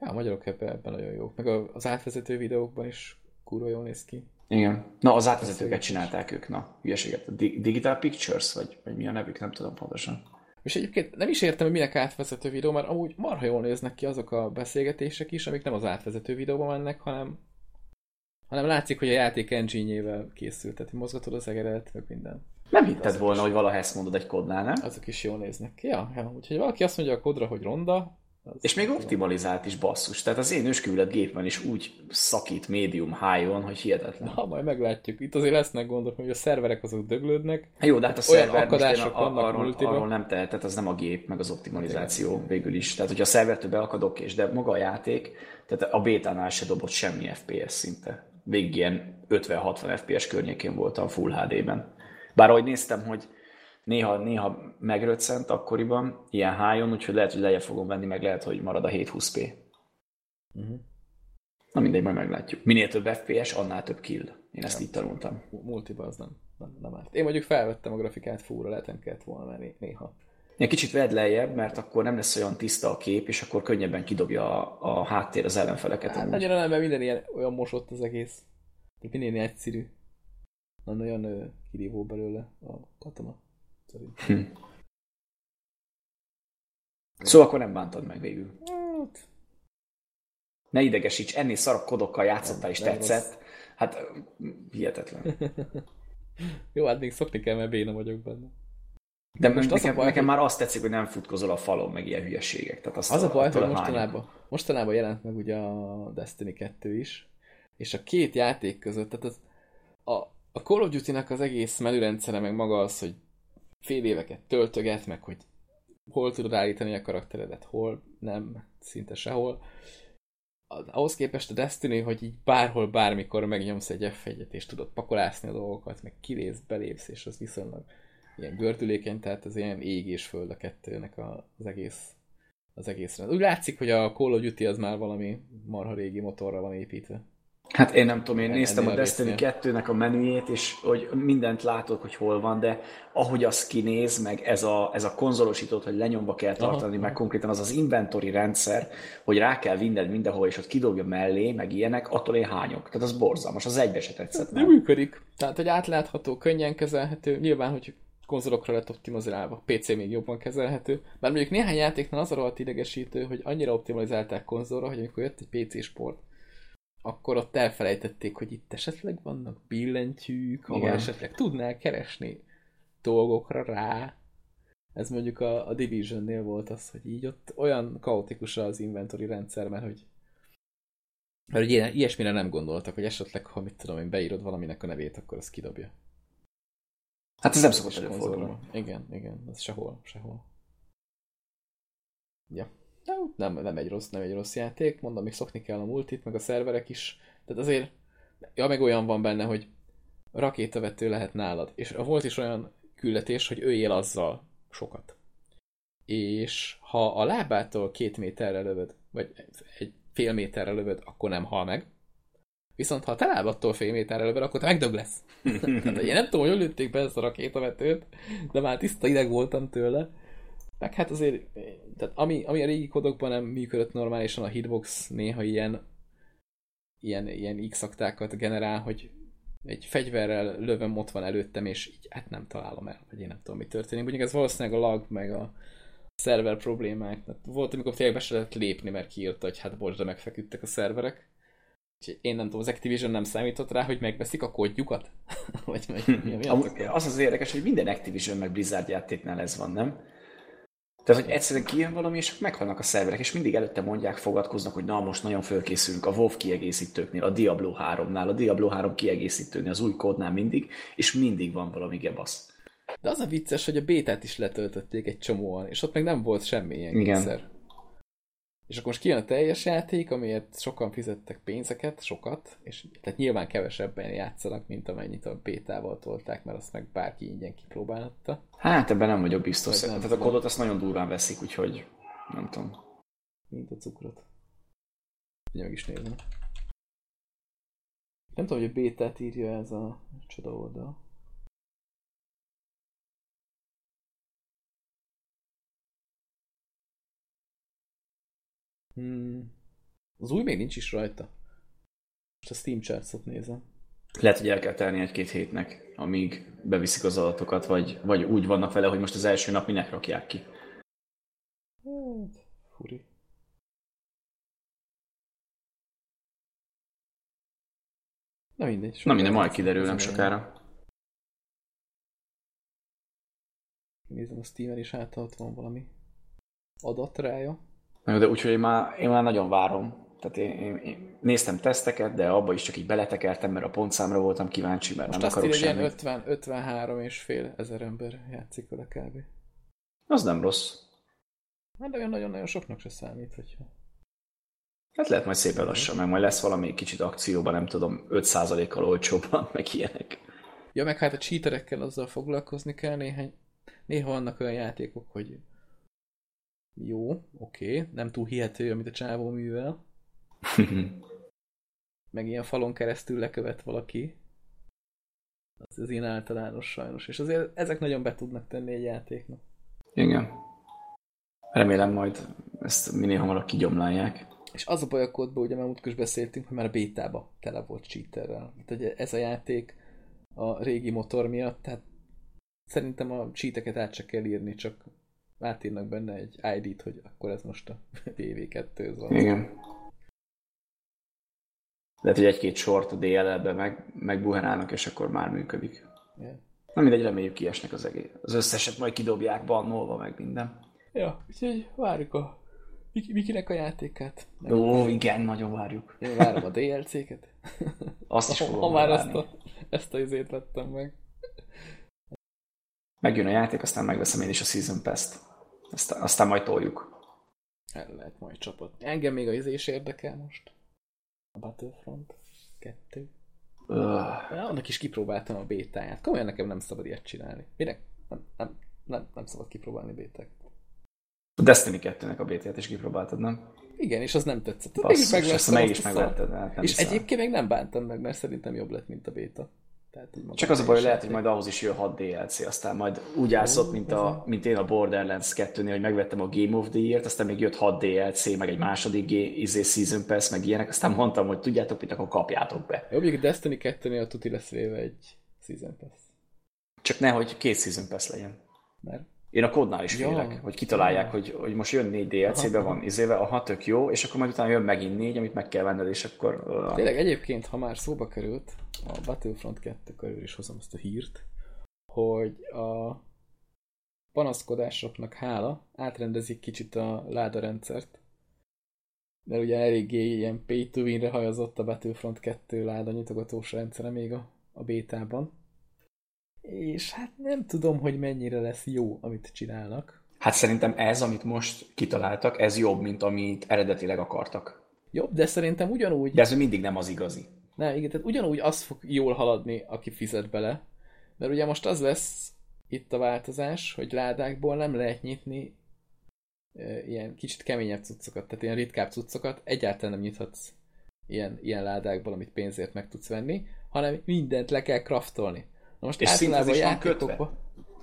Ja, a magyarok ebben, ebben nagyon jók. Meg az átvezető videókban is kurva jól néz ki. Igen. Na, az átvezetőket csinálták ők, na, hülyeséget. Digital Pictures, vagy, vagy mi a nevük, nem tudom pontosan. És egyébként nem is értem, hogy minek átvezető videó, mert amúgy marha jól néznek ki azok a beszélgetések is, amik nem az átvezető videóban mennek, hanem, hanem látszik, hogy a játék engine-jével készült, tehát mozgatod az egeret, meg minden. Nem hitted volna, is. hogy valaha ezt mondod egy kodnál, nem? Azok is jól néznek ki. Ja, ja, úgyhogy valaki azt mondja a kodra, hogy ronda, és még optimalizált is basszus. Tehát az én ősküvület gépen is úgy szakít médium high-on, hogy hihetetlen. Ha, majd meglátjuk. Itt azért lesznek gondok, hogy a szerverek azok döglődnek. Jó, de hát a szerver akadások a, vannak arról, arról nem tehet, tehát az nem a gép, meg az optimalizáció hát, végül is. Tehát, hogyha a szervertől beakadok, és de maga a játék, tehát a bétánál se dobott semmi FPS szinte. Végig ilyen 50-60 FPS környékén voltam Full HD-ben. Bár ahogy néztem, hogy néha, néha megröccent akkoriban, ilyen high úgyhogy lehet, hogy lejjebb fogom venni, meg lehet, hogy marad a 720p. Uh-huh. Na mindegy, majd meglátjuk. Minél több FPS, annál több kill. Én ezt ja. így tanultam. Multiba az nem, nem, nem árt. Én mondjuk felvettem a grafikát fúra, lehet nem kellett volna menni néha. Egy kicsit vedd lejjebb, mert akkor nem lesz olyan tiszta a kép, és akkor könnyebben kidobja a, a háttér az ellenfeleket. Hát annyira nem, mert minden ilyen olyan mosott az egész. Minden ilyen egyszerű. Nem ö, kirívó belőle a katona. Hm. Szóval akkor nem bántad meg végül. Hát... Ne idegesíts, ennél szarabb kodokkal játszottál és tetszett. Rossz. Hát hihetetlen. [LAUGHS] Jó, hát még szokni kell, mert béna vagyok benne. De most nekem, baj, nekem hogy... már azt tetszik, hogy nem futkozol a falon, meg ilyen hülyeségek. Tehát azt az a, a baj, hogy mostanában, mostanában jelent meg ugye a Destiny 2 is, és a két játék között, tehát az, a, a Call of Duty-nak az egész menürendszere, meg maga az, hogy fél éveket töltöget, meg hogy hol tudod állítani a karakteredet, hol nem, szinte sehol. Ahhoz képest a Destiny, hogy így bárhol, bármikor megnyomsz egy f és tudod pakolászni a dolgokat, meg kilépsz, belépsz, és az viszonylag ilyen gördülékeny, tehát az ilyen ég és föld a kettőnek az egész az egészre. Úgy látszik, hogy a Call of Duty az már valami marha régi motorra van építve. Hát én nem tudom, én néztem a Destiny 2-nek a menüjét, és hogy mindent látok, hogy hol van, de ahogy az kinéz, meg ez a, ez a konzolosított, hogy lenyomva kell tartani, Aha. meg konkrétan az az inventory rendszer, hogy rá kell vinned mindenhol, és ott kidobja mellé, meg ilyenek, attól én hányok. Tehát az borzalmas, az egybe se tetszett. Nem működik. Tehát, hogy átlátható, könnyen kezelhető, nyilván, hogy konzolokra lett optimalizálva, PC még jobban kezelhető. Bár mondjuk néhány játéknál az a rohadt idegesítő, hogy annyira optimalizálták konzolra, hogy amikor jött egy PC sport, akkor ott elfelejtették, hogy itt esetleg vannak billentyűk, ahol Igen. esetleg tudnál keresni dolgokra rá. Ez mondjuk a, a Division-nél volt az, hogy így ott olyan kaotikus az inventory rendszer, mert hogy mert hogy ilyen, ilyesmire nem gondoltak, hogy esetleg, ha mit tudom én, beírod valaminek a nevét, akkor az kidobja. Hát ez nem szokott előfordulni. Igen, igen, ez sehol, sehol. Ja nem, nem egy rossz, nem egy rossz játék, mondom, még szokni kell a multit, meg a szerverek is, tehát azért, ja, meg olyan van benne, hogy rakétavető lehet nálad, és volt is olyan küldetés, hogy él azzal sokat. És ha a lábától két méterre lövöd, vagy egy fél méterre lövöd, akkor nem hal meg. Viszont ha te lábattól fél méterre lövöd, akkor te megdög lesz. [LAUGHS] Tehát, én nem tudom, hogy lőtték be ezt a rakétavetőt, de már tiszta ideg voltam tőle. Meg hát azért, tehát ami, ami a régi kodokban nem működött normálisan, a hitbox néha ilyen ilyen, ilyen x generál, hogy egy fegyverrel lövöm, ott van előttem, és így hát nem találom el, vagy én nem tudom, mi történik. Mondjuk ez valószínűleg a lag, meg a szerver problémák. Volt, amikor tényleg be se lehet lépni, mert kiírta, hogy hát bocs, de megfeküdtek a szerverek. Úgyhogy én nem tudom, az Activision nem számított rá, hogy megbeszik a kódjukat? [LAUGHS] vagy, vagy mi, mi az az érdekes, hogy minden Activision meg Blizzard játéknál ez van, nem? Tehát, hogy egyszerűen kijön valami, és meghalnak a szerverek, és mindig előtte mondják, fogadkoznak, hogy na, most nagyon fölkészülünk a WoW kiegészítőknél, a Diablo 3-nál, a Diablo 3 kiegészítőnél, az új kódnál mindig, és mindig van valami gebasz. De az a vicces, hogy a bétát is letöltötték egy csomóan, és ott meg nem volt semmi ilyen Igen. Kétszer. És akkor most kijön a teljes játék, amiért sokan fizettek pénzeket, sokat, és tehát nyilván kevesebben játszanak, mint amennyit a bétával tolták, mert azt meg bárki ingyen kipróbálhatta. Hát ebben nem vagyok biztos. Nem tehát a kodot azt nagyon durván veszik, úgyhogy nem tudom. Mint a cukrot. Ugye meg is nézem. Nem tudom, hogy a bétát írja ez a csoda oldal. Hmm. Az új még nincs is rajta. Most a Steam charts nézem. Lehet, hogy el kell tenni egy-két hétnek, amíg beviszik az adatokat, vagy, vagy úgy vannak vele, hogy most az első nap minek rakják ki. Hát, furi. Na mindegy. Na minden, majd kiderül nem sokára. Nézem a Steam-en is, hát ott van valami adat rája. Na, de úgyhogy én már, én már nagyon várom. Tehát én, én, én néztem teszteket, de abba is csak így beletekertem, mert a pontszámra voltam kíváncsi, mert Most nem akarok semmit. ilyen 50, 53 és fél ezer ember játszik vele kb. Az nem rossz. Hát de olyan nagyon-nagyon soknak se számít, hogyha... Hát lehet majd szépen lassan, meg majd lesz valami kicsit akcióban, nem tudom, 5%-kal olcsóbban, [LAUGHS] meg ilyenek. Ja, meg hát a cheaterekkel azzal foglalkozni kell, néhány, néha vannak olyan játékok, hogy jó, oké, okay, nem túl hihető, amit a csávó művel. [LAUGHS] meg ilyen falon keresztül lekövet valaki. Az, az ilyen általános sajnos. És azért ezek nagyon be tudnak tenni egy játéknak. Igen. Remélem majd ezt minél hamarabb kigyomlálják. És az a baj a kódban, ugye már múltkor beszéltünk, hogy már a bétába tele volt cheaterrel. Tehát ez a játék a régi motor miatt, tehát szerintem a cheateket át csak kell írni, csak átírnak benne egy ID-t, hogy akkor ez most a [LAUGHS] DV2 van. Igen. Lehet, hogy egy-két sort a DLL-be meg, megbuherálnak, és akkor már működik. Yeah. Na mindegy, reméljük kiesnek az egész. Az összeset majd kidobják bannolva, meg minden. Ja, úgyhogy várjuk a Mikinek a játékát. Ó, igen, nagyon várjuk. Én várom a DLC-ket. Azt is fogom Ha már ezt a, ezt a izét vettem meg. Megjön a játék, aztán megveszem én is a Season Pass-t. Aztán, aztán majd toljuk. El lehet majd csapat. Engem még a izés érdekel most. A Battlefront 2. Uh. Annak is kipróbáltam a bétáját. Komolyan nekem nem szabad ilyet csinálni. Minek? Nem, nem, nem, nem szabad kipróbálni béták. A Destiny 2-nek a BT-t is kipróbáltad, nem? Igen, és az nem tetszett. Basszus, meg ezt meg is megvetted. És hiszem. egyébként még nem bántam meg, mert szerintem jobb lett, mint a beta. Tehát, Csak az a baj, hogy lehet, hogy majd ahhoz is jön 6 DLC, aztán majd úgy állszott, mint, a, mint én a Borderlands 2-nél, hogy megvettem a Game of the Year-t, aztán még jött 6 DLC, meg egy második izé, Season Pass, meg ilyenek, aztán mondtam, hogy tudjátok mit, akkor kapjátok be. Jobb, hogy Destiny 2-nél tuti lesz véve egy Season Pass. Csak nehogy két Season Pass legyen. Mert? Én a kódnál is félek, ja. hogy kitalálják, hogy, hogy most jön négy DLC-be van izéve, a tök jó, és akkor majd utána jön megint négy, amit meg kell venned, és akkor... Uh... Tényleg egyébként, ha már szóba került, a Battlefront 2 körül is hozom ezt a hírt, hogy a panaszkodásoknak hála átrendezik kicsit a ládarendszert, mert ugye eléggé ilyen pay to win-re hajazott a Battlefront 2 láda nyitogatós rendszere még a, a bétában és hát nem tudom, hogy mennyire lesz jó, amit csinálnak. Hát szerintem ez, amit most kitaláltak, ez jobb, mint amit eredetileg akartak. Jobb, de szerintem ugyanúgy... De ez mindig nem az igazi. Nem, igen, tehát ugyanúgy az fog jól haladni, aki fizet bele. Mert ugye most az lesz itt a változás, hogy ládákból nem lehet nyitni e, ilyen kicsit keményebb cuccokat, tehát ilyen ritkább cuccokat, egyáltalán nem nyithatsz ilyen, ilyen ládákból, amit pénzért meg tudsz venni, hanem mindent le kell kraftolni. Na most és van kötve?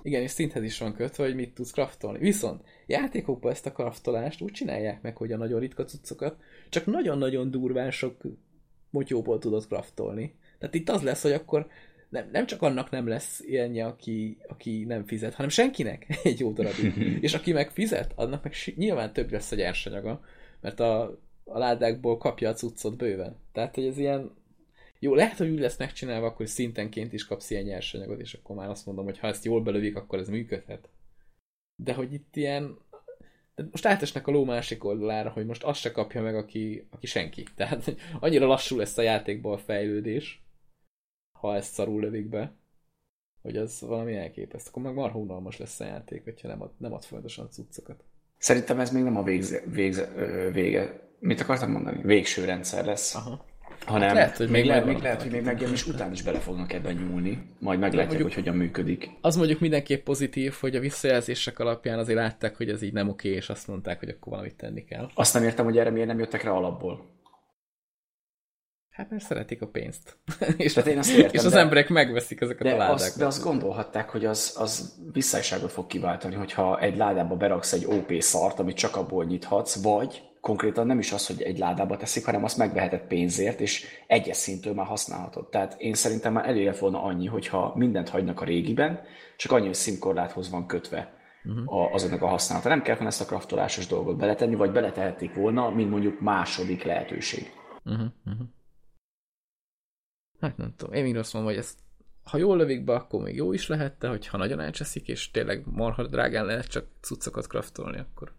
Igen, és szinthez is van kötve, hogy mit tudsz kraftolni. Viszont játékokban ezt a kraftolást úgy csinálják meg, hogy a nagyon ritka cuccokat csak nagyon-nagyon durván sok motyóból tudod kraftolni. Tehát itt az lesz, hogy akkor nem, nem csak annak nem lesz ilyenje, aki, aki nem fizet, hanem senkinek [LAUGHS] egy jó darabig. [LAUGHS] és aki meg fizet, annak meg nyilván több lesz a nyersanyaga, mert a, a ládákból kapja a cuccot bőven. Tehát, hogy ez ilyen jó, lehet, hogy úgy lesz megcsinálva, akkor szintenként is kapsz ilyen nyersanyagot, és akkor már azt mondom, hogy ha ezt jól belövik, akkor ez működhet. De hogy itt ilyen... De most átesnek a ló másik oldalára, hogy most azt se kapja meg, aki, aki senki. [LAUGHS] Tehát annyira lassú lesz a játékban a fejlődés, ha ezt szarul lövik be, hogy az valami elképesztő. Akkor meg marha unalmas lesz a játék, hogyha nem ad, nem ad folyamatosan cuccokat. Szerintem ez még nem a végze, végze, vége. Mit akartam mondani? Végső rendszer lesz. Aha hanem hát lehet, hogy még, lehet, még lehet, hogy még megjön, és után is bele fognak ebben nyúlni. Majd meglátják, hogy hogyan működik. Az mondjuk mindenképp pozitív, hogy a visszajelzések alapján azért látták, hogy ez így nem oké, és azt mondták, hogy akkor valamit tenni kell. Azt nem értem, hogy erre miért nem jöttek rá alapból. Hát mert szeretik a pénzt. [LAUGHS] és, Tehát én azt értem, és az de, emberek megveszik ezeket de a ládákat. Azt, de azt gondolhatták, hogy az, az visszásságot fog kiváltani, hogyha egy ládába beraksz egy OP szart, amit csak abból nyithatsz, vagy konkrétan nem is az, hogy egy ládába teszik, hanem azt megvehetett pénzért, és egyes szintől már használhatod. Tehát én szerintem már elég lett volna annyi, hogyha mindent hagynak a régiben, csak annyi, hogy színkorláthoz van kötve uh-huh. a, azoknak a használata. Nem kellene ezt a kraftolásos dolgot beletenni, vagy beletehették volna, mint mondjuk második lehetőség. Uh-huh. Uh-huh. Hát nem tudom, én még azt mondom, hogy ezt ha jól lövik be, akkor még jó is lehet, de hogyha nagyon elcseszik, és tényleg marha drágán lehet csak cuccokat kraftolni, akkor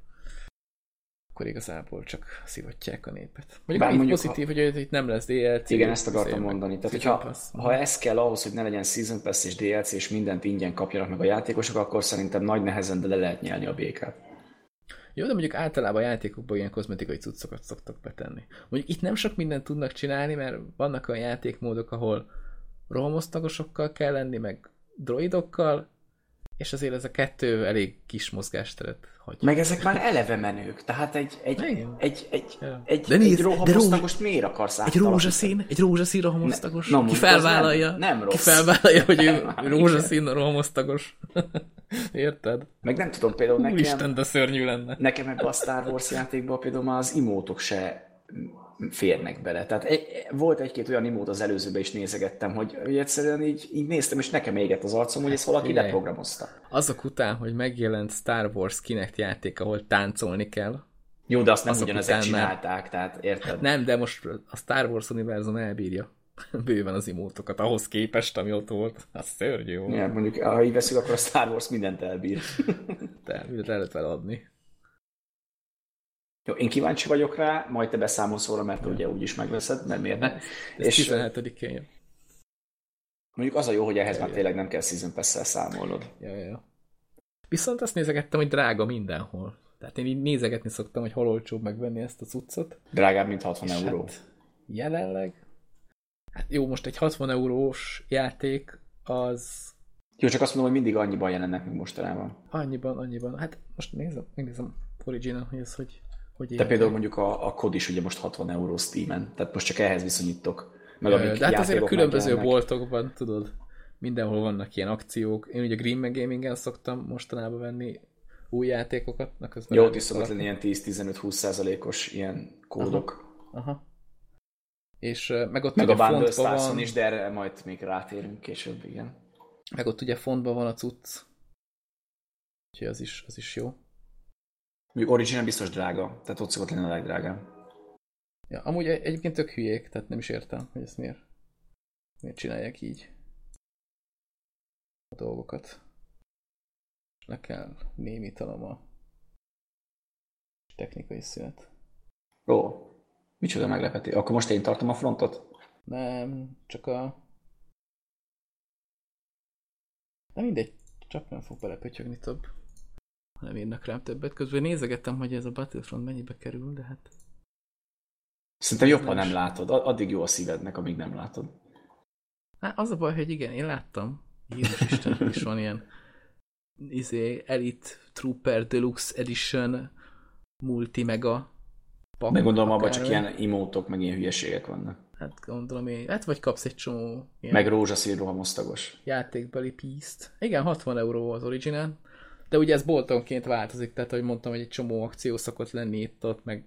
akkor igazából csak szivatják a népet. Mondjuk, Bár mondjuk pozitív, ha... hogy itt nem lesz DLC. Igen, ezt akartam mondani. Tehát, hogyha, ha ez kell ahhoz, hogy ne legyen Season Pass és DLC, és mindent ingyen kapjanak meg a játékosok, akkor szerintem nagy nehezen, de le lehet nyelni a békát. Jó, de mondjuk általában a játékokban ilyen kozmetikai cuccokat szoktak betenni. Mondjuk itt nem sok mindent tudnak csinálni, mert vannak olyan játékmódok, ahol rohamosztagosokkal kell lenni, meg droidokkal, és azért ez a kettő elég kis mozgásteret hagy. Meg ezek már eleve menők, tehát egy, egy, egy, egy, egy, ja. egy, de nézd, egy rohamosztagos miért akarsz Egy rózsaszín, egy rózsaszín rohamosztagos, ne, ki felvállalja, nem, nem rossz. ki felvállalja, hogy ő [LAUGHS] rózsaszín rohamosztagos. [LAUGHS] Érted? Meg nem tudom, például nekem... Isten, de szörnyű lenne. Nekem ebben a Star Wars játékban például már az imótok se férnek bele. Tehát egy, volt egy-két olyan imót az előzőben is nézegettem, hogy, hogy egyszerűen így, így néztem, és nekem égett az arcom, hogy ezt valaki Figyelj. leprogramozta. Azok után, hogy megjelent Star Wars Kinect játék, ahol táncolni kell, jó, de azt nem ugyanezek csinálták, már... tehát érted? Hát nem, de most a Star Wars univerzum elbírja [LAUGHS] bőven az imótokat, ahhoz képest, ami ott volt. Az szörnyű volt. Ja, mondjuk, ha így veszük, akkor a Star Wars mindent elbír. [LAUGHS] de, el lehet vele adni. Jó, én kíváncsi vagyok rá, majd te beszámolsz róla, mert ja. ugye úgyis megveszed, mert miért ne? Ez és 17-én jön. Mondjuk az a jó, hogy ehhez ja, már tényleg nem kell Season pass számolnod. Ja, ja. Viszont azt nézegettem, hogy drága mindenhol. Tehát én így nézegetni szoktam, hogy hol olcsóbb megvenni ezt a cuccot. Drágább, mint 60 és euró. Hát jelenleg. Hát jó, most egy 60 eurós játék az... Jó, csak azt mondom, hogy mindig annyiban jelennek meg mostanában. Annyiban, annyiban. Hát most nézem, megnézem Original, hogy ez hogy hogy De például mondjuk a, a kod is ugye most 60 euró Steam-en, tehát most csak ehhez viszonyítok. Meg amik De hát azért a különböző boltokban, tudod, mindenhol vannak ilyen akciók. Én ugye Green Man Gaming-en szoktam mostanában venni új játékokat. Jó, ott is szokott lenni ilyen 10-15-20 százalékos ilyen kódok. Aha. Aha. És meg ott meg a Bundle van... is, de erre majd még rátérünk később, igen. Meg ott ugye fontban van a cucc. Úgyhogy az is, az is jó. Mondjuk Origin biztos drága, tehát ott szokott lenni a legdrágább. Ja, amúgy egyébként tök hülyék, tehát nem is értem, hogy ezt miért, miért csinálják így a dolgokat. Le kell némítanom a technikai szünet. Ó, micsoda meglepetés. Akkor most én tartom a frontot? Nem, csak a... Nem mindegy, csak nem fog belepötyögni több nem írnak rám többet. Közben nézegettem, hogy ez a Battlefront mennyibe kerül, de hát... Szerintem jobb, ha nem látod. Addig jó a szívednek, amíg nem látod. Hát az a baj, hogy igen, én láttam. Jézus Isten, [LAUGHS] is van ilyen izé, Elite Trooper Deluxe Edition multi-mega pak. Meg gondolom, abban csak ilyen imótok, meg ilyen hülyeségek vannak. Hát gondolom én, hát vagy kapsz egy csomó ilyen Meg rózsaszín rohamosztagos. Játékbeli pízt. Igen, 60 euró az originál. De ugye ez boltonként változik, tehát ahogy mondtam, hogy egy csomó akció szokott lenni itt ott, meg,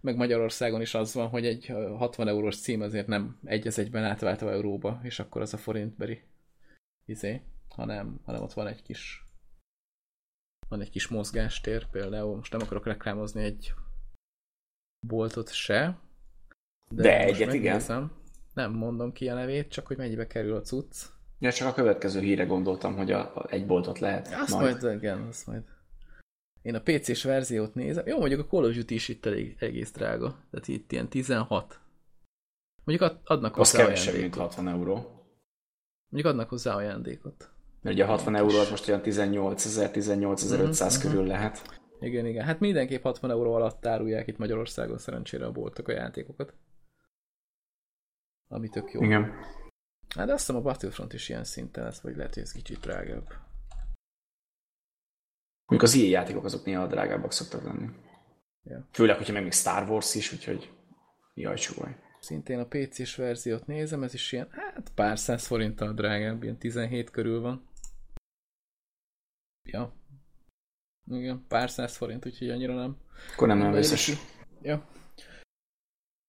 meg Magyarországon is az van, hogy egy 60 eurós cím azért nem egy az egyben átváltva euróba, és akkor az a forintbeli izé, hanem, hanem ott van egy kis van egy kis mozgástér például, most nem akarok reklámozni egy boltot se, de, de egyet igen. Nem mondom ki a nevét, csak hogy mennyibe kerül a cucc. Ja, csak a következő híre gondoltam, hogy a, a egy boltot lehet. Azt majd. majd, igen, azt majd. Én a PC-s verziót nézem. Jó, mondjuk a Call of Duty is itt elég, egész drága. Tehát itt ilyen 16. Mondjuk adnak hozzá Az kevesebb, mint 60 euró. Mondjuk adnak hozzá ajándékot. Mert ugye a 60 euró az most olyan 18 ezer, 18 500 uh -huh. körül lehet. Igen, igen. Hát mindenképp 60 euró alatt árulják itt Magyarországon szerencsére a boltok a játékokat. Ami tök jó. Igen. Hát azt hiszem a Battlefront is ilyen szinten lesz, vagy lehet, hogy ez kicsit drágább. Mondjuk az ilyen játékok azok néha drágábbak szoktak lenni. Ja. Főleg, hogyha meg még Star Wars is, úgyhogy jaj, csúvaj. Szintén a PC-s verziót nézem, ez is ilyen, hát pár száz forinttal drágább, ilyen 17 körül van. Ja. Igen, pár száz forint, úgyhogy annyira nem. Akkor nem nem összes. Ja.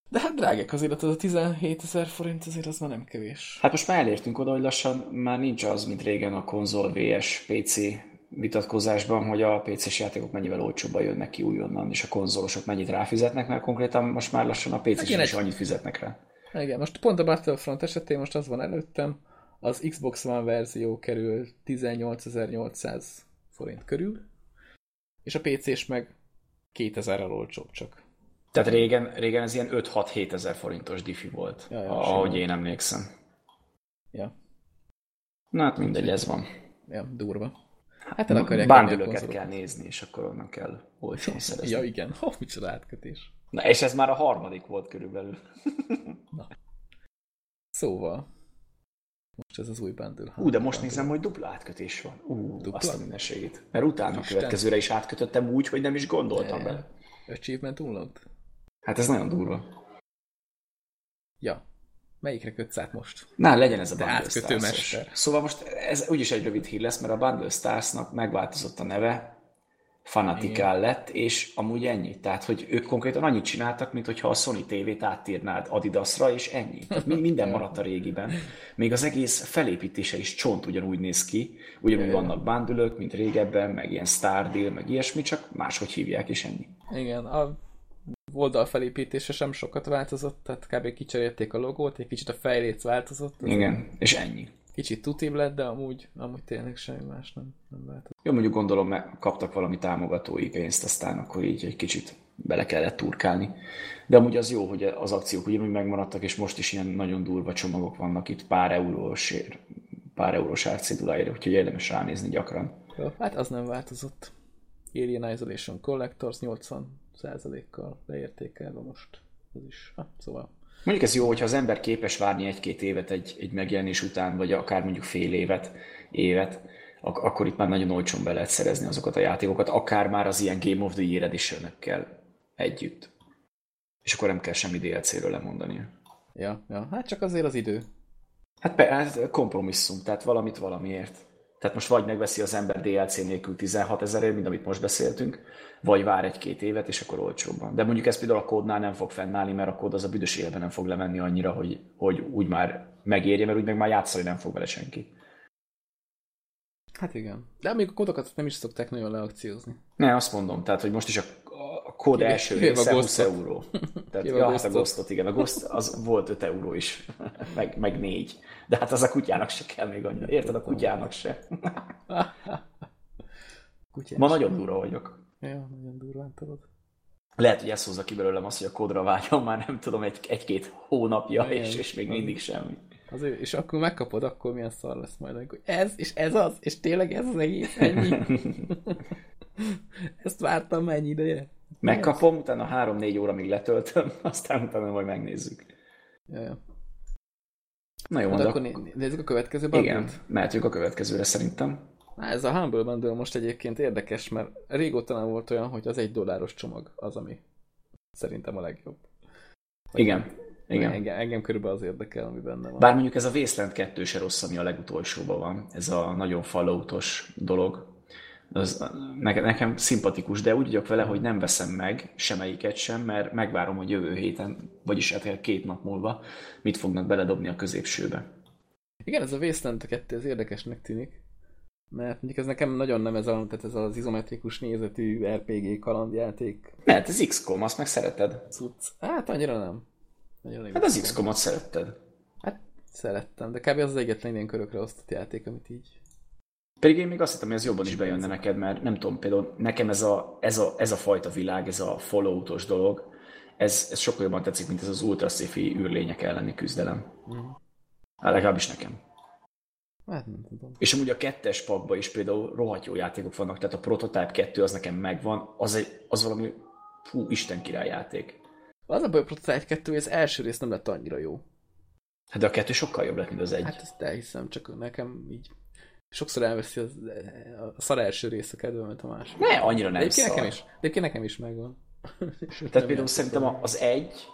De hát drágák azért, az a 17 ezer forint azért az már nem kevés. Hát most már elértünk oda, hogy lassan már nincs az, mint régen a konzol VS PC vitatkozásban, hogy a PC-s játékok mennyivel olcsóbban jönnek ki újonnan, és a konzolosok mennyit ráfizetnek, mert konkrétan most már lassan a PC-s hát is annyit fizetnek rá. Igen, most pont a Battlefront esetén most az van előttem, az Xbox One verzió kerül 18.800 forint körül, és a PC-s meg 2000-rel olcsóbb csak. Tehát régen, régen ez ilyen 5-6-7 ezer forintos diffi volt, ja, ja, ahogy én emlékszem. Ja. Na hát mindegy, ez van. Ja, durva. Hát el akarják Bándülőket kell nézni, és akkor onnan kell olcsón szerezni. ja, igen. Ha, micsoda átkötés. Na, és ez már a harmadik volt körülbelül. [LAUGHS] Na. Szóval, most ez az új bundle. Ú, de most nézem, hogy dupla átkötés van. Ú, dupla? azt a mindenségét. Mert utána a következőre is átkötöttem úgy, hogy nem is gondoltam bele. Achievement unlocked? Hát ez nagyon durva. Ja. Melyikre kötsz át most? Na, legyen ez a Bundle mester. Szóval most ez úgyis egy rövid hír lesz, mert a Bundle Starsnak megváltozott a neve, fanatikál lett, és amúgy ennyi. Tehát, hogy ők konkrétan annyit csináltak, mint hogyha a Sony TV-t átírnád Adidasra, és ennyi. Tehát minden [LAUGHS] maradt a régiben. Még az egész felépítése is csont ugyanúgy néz ki, ugyanúgy vannak bándülők, mint régebben, meg ilyen Star Deal, meg ilyesmi, csak máshogy hívják, és ennyi. Igen, a oldal felépítése sem sokat változott, tehát kb. kicserélték a logót, egy kicsit a fejléc változott. Igen, és ennyi. Kicsit tutim lett, de amúgy, amúgy tényleg semmi más nem, nem változott. Jó, mondjuk gondolom, mert kaptak valami támogatói pénzt, aztán akkor így egy kicsit bele kellett turkálni. De amúgy az jó, hogy az akciók ugyanúgy megmaradtak, és most is ilyen nagyon durva csomagok vannak itt pár eurós, pár eurós árcéduláért, úgyhogy érdemes ránézni gyakran. Jó, hát az nem változott. Alien Isolation Collectors 80 százalékkal leértékelve most. Ez is. Ha, szóval. Mondjuk ez jó, hogyha az ember képes várni egy-két évet egy, egy megjelenés után, vagy akár mondjuk fél évet, évet, ak- akkor itt már nagyon olcsón be lehet szerezni azokat a játékokat, akár már az ilyen Game of the Year edition együtt. És akkor nem kell semmi DLC-ről lemondani. Ja, ja, hát csak azért az idő. Hát, be, hát kompromisszum, tehát valamit valamiért. Tehát most vagy megveszi az ember DLC nélkül 16 ezerért, mint amit most beszéltünk, vagy vár egy-két évet, és akkor olcsóbban. De mondjuk ez például a kódnál nem fog fennállni, mert a kód az a büdös életben nem fog lemenni annyira, hogy, hogy úgy már megérje, mert úgy meg már játszani nem fog vele senki. Hát igen. De még a kódokat nem is szokták nagyon leakciózni. Ne, azt mondom. Tehát, hogy most is a, a kód első része 20 euró. Tehát, ja, hát a Ghostot, igen. A Ghost az volt 5 euró is, [LAUGHS] meg, meg 4. De hát az a kutyának se kell még annyira. Érted? A kutyának se. [LAUGHS] Ma nagyon durva vagyok. Ja, nagyon durván tudod. Lehet, hogy ez hozza ki belőlem azt, hogy a kódra vágyom már nem tudom, egy, egy-két hónapja, Igen, és, és még mindig semmi. Azért, és akkor megkapod, akkor milyen szar lesz majd, hogy ez, és ez az, és tényleg ez az egész, ennyi. [LAUGHS] Ezt vártam mennyi ideje. Megkapom, utána három-négy óra még letöltöm, [LAUGHS] aztán utána majd megnézzük. Ja, Na jó, hát akkor nézzük a következő bandot? Igen, mehetünk a következőre szerintem. Na, ez a Humble Bundle most egyébként érdekes, mert régóta nem volt olyan, hogy az egy dolláros csomag az, ami szerintem a legjobb. Vagy Igen. Igen. Engem, engem körülbelül az érdekel, ami benne van. Bár mondjuk ez a Wasteland 2 se rossz, ami a legutolsóban van. Ez a nagyon falloutos dolog. Az nekem, nekem szimpatikus, de úgy vagyok vele, hogy nem veszem meg semmelyiket sem, mert megvárom, hogy jövő héten, vagyis hát két nap múlva mit fognak beledobni a középsőbe. Igen, ez a Wasteland 2, ez érdekesnek tűnik. Mert mondjuk ez nekem nagyon nem ez, a, tehát ez az izometrikus nézetű RPG kalandjáték. Mert ez XCOM, azt meg szereted. Cucc. Hát annyira nem. Nem hát az XCOM-ot szeretted. Hát szerettem, de kb. az az egyetlen ilyen körökre osztott játék, amit így... Pedig én még azt hittem, hogy ez jobban is bejönne neked, mert nem tudom, például nekem ez a, ez a, ez a fajta világ, ez a falloutos dolog, ez, ez sokkal jobban tetszik, mint ez az ultra űrlények elleni küzdelem. Mm. Hát legalábbis nekem. Hát nem tudom. És amúgy a kettes pakban is például rohadt jó játékok vannak, tehát a Prototype 2 az nekem megvan, az, egy, az valami fú, Isten király játék. Az a baj, a Prototype 2, hogy az első rész nem lett annyira jó. Hát de a kettő sokkal jobb lett, mint az egy. Hát ezt elhiszem, csak nekem így sokszor elveszi az, a szar első rész a kedvemet a másik. Ne, annyira nem de szar. Nekem is, de nekem is megvan. Tehát például szerintem az egy,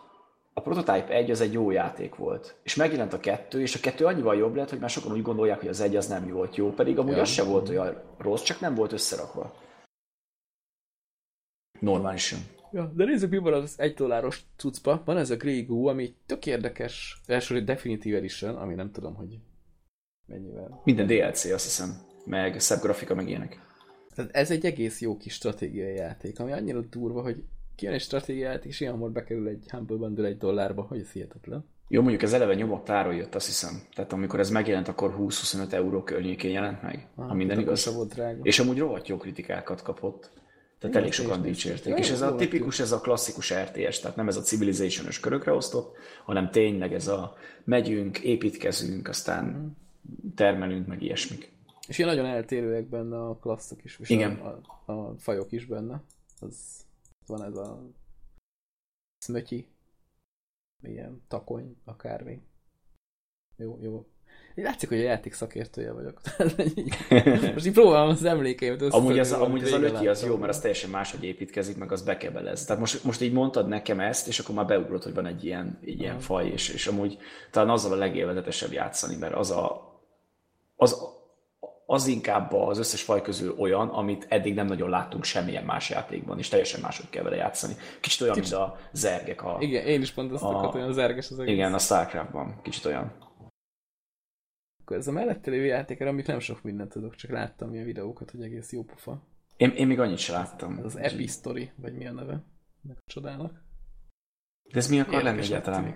a Prototype 1 az egy jó játék volt, és megjelent a kettő, és a kettő annyival jobb lett, hogy már sokan úgy gondolják, hogy az egy az nem volt jó, pedig amúgy ja. az se volt olyan rossz, csak nem volt összerakva. Normálisan. Ja, de nézzük, mi van az egy dolláros cuccba. Van ez a Grey Goo, ami tök érdekes. Első Definitive Edition, ami nem tudom, hogy mennyivel. Minden DLC, azt hiszem. Meg szebb grafika, meg ilyenek. Tehát ez egy egész jó kis stratégiai játék, ami annyira durva, hogy kijön egy stratégiát, és ilyen hamar bekerül egy Humble Bundle egy dollárba, hogy ez hihetetlen. Jó, mondjuk ez eleve nyomott áról jött, azt hiszem. Tehát amikor ez megjelent, akkor 20-25 euró környékén jelent meg, ah, ha minden igaz. Volt drága. És amúgy rohadt jó kritikákat kapott. Tehát elég sokan dicsérték. És ez a tipikus, ez a klasszikus RTS, tehát nem ez a civilization körökre osztott, hanem tényleg ez a megyünk, építkezünk, aztán mhm. Termelünk, meg ilyesmik. És ilyen nagyon eltérőek benne a klasszok is, és Igen. A, a, a, fajok is benne. Az van ez a szmötyi, ilyen takony, akármi. Jó, jó. Látszik, hogy a játék szakértője vagyok. [LAUGHS] [LAUGHS] Most így próbálom az emlékeimet Amúgy az, amúgy az a löki az jó, mert az teljesen máshogy építkezik, meg az bekebelez. Tehát most, most így mondtad nekem ezt, és akkor már beugrott, hogy van egy ilyen, egy ilyen faj, és, és amúgy talán azzal a legélvezetesebb játszani, mert az a, az, az inkább az összes faj közül olyan, amit eddig nem nagyon láttunk semmilyen más játékban, és teljesen máshogy kell vele játszani. Kicsit olyan, Kicsit. mint a zergek. A, igen, én is pont azt a, olyan zerges az egész. Igen, a Starcraftban. Kicsit olyan. Akkor ez a mellette lévő játék, amit nem sok mindent tudok, csak láttam ilyen videókat, hogy egész jó pofa. Én, én még annyit sem láttam. Ez az Epistory, vagy mi a neve? Meg csodának. De ez mi akar lenni egyáltalán?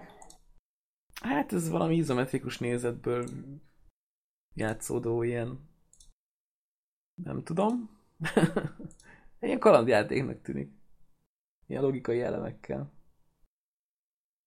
Hát ez valami izometrikus nézetből játszódó ilyen nem tudom. [LAUGHS] Ilyen kalandjátéknak tűnik. Ilyen logikai elemekkel.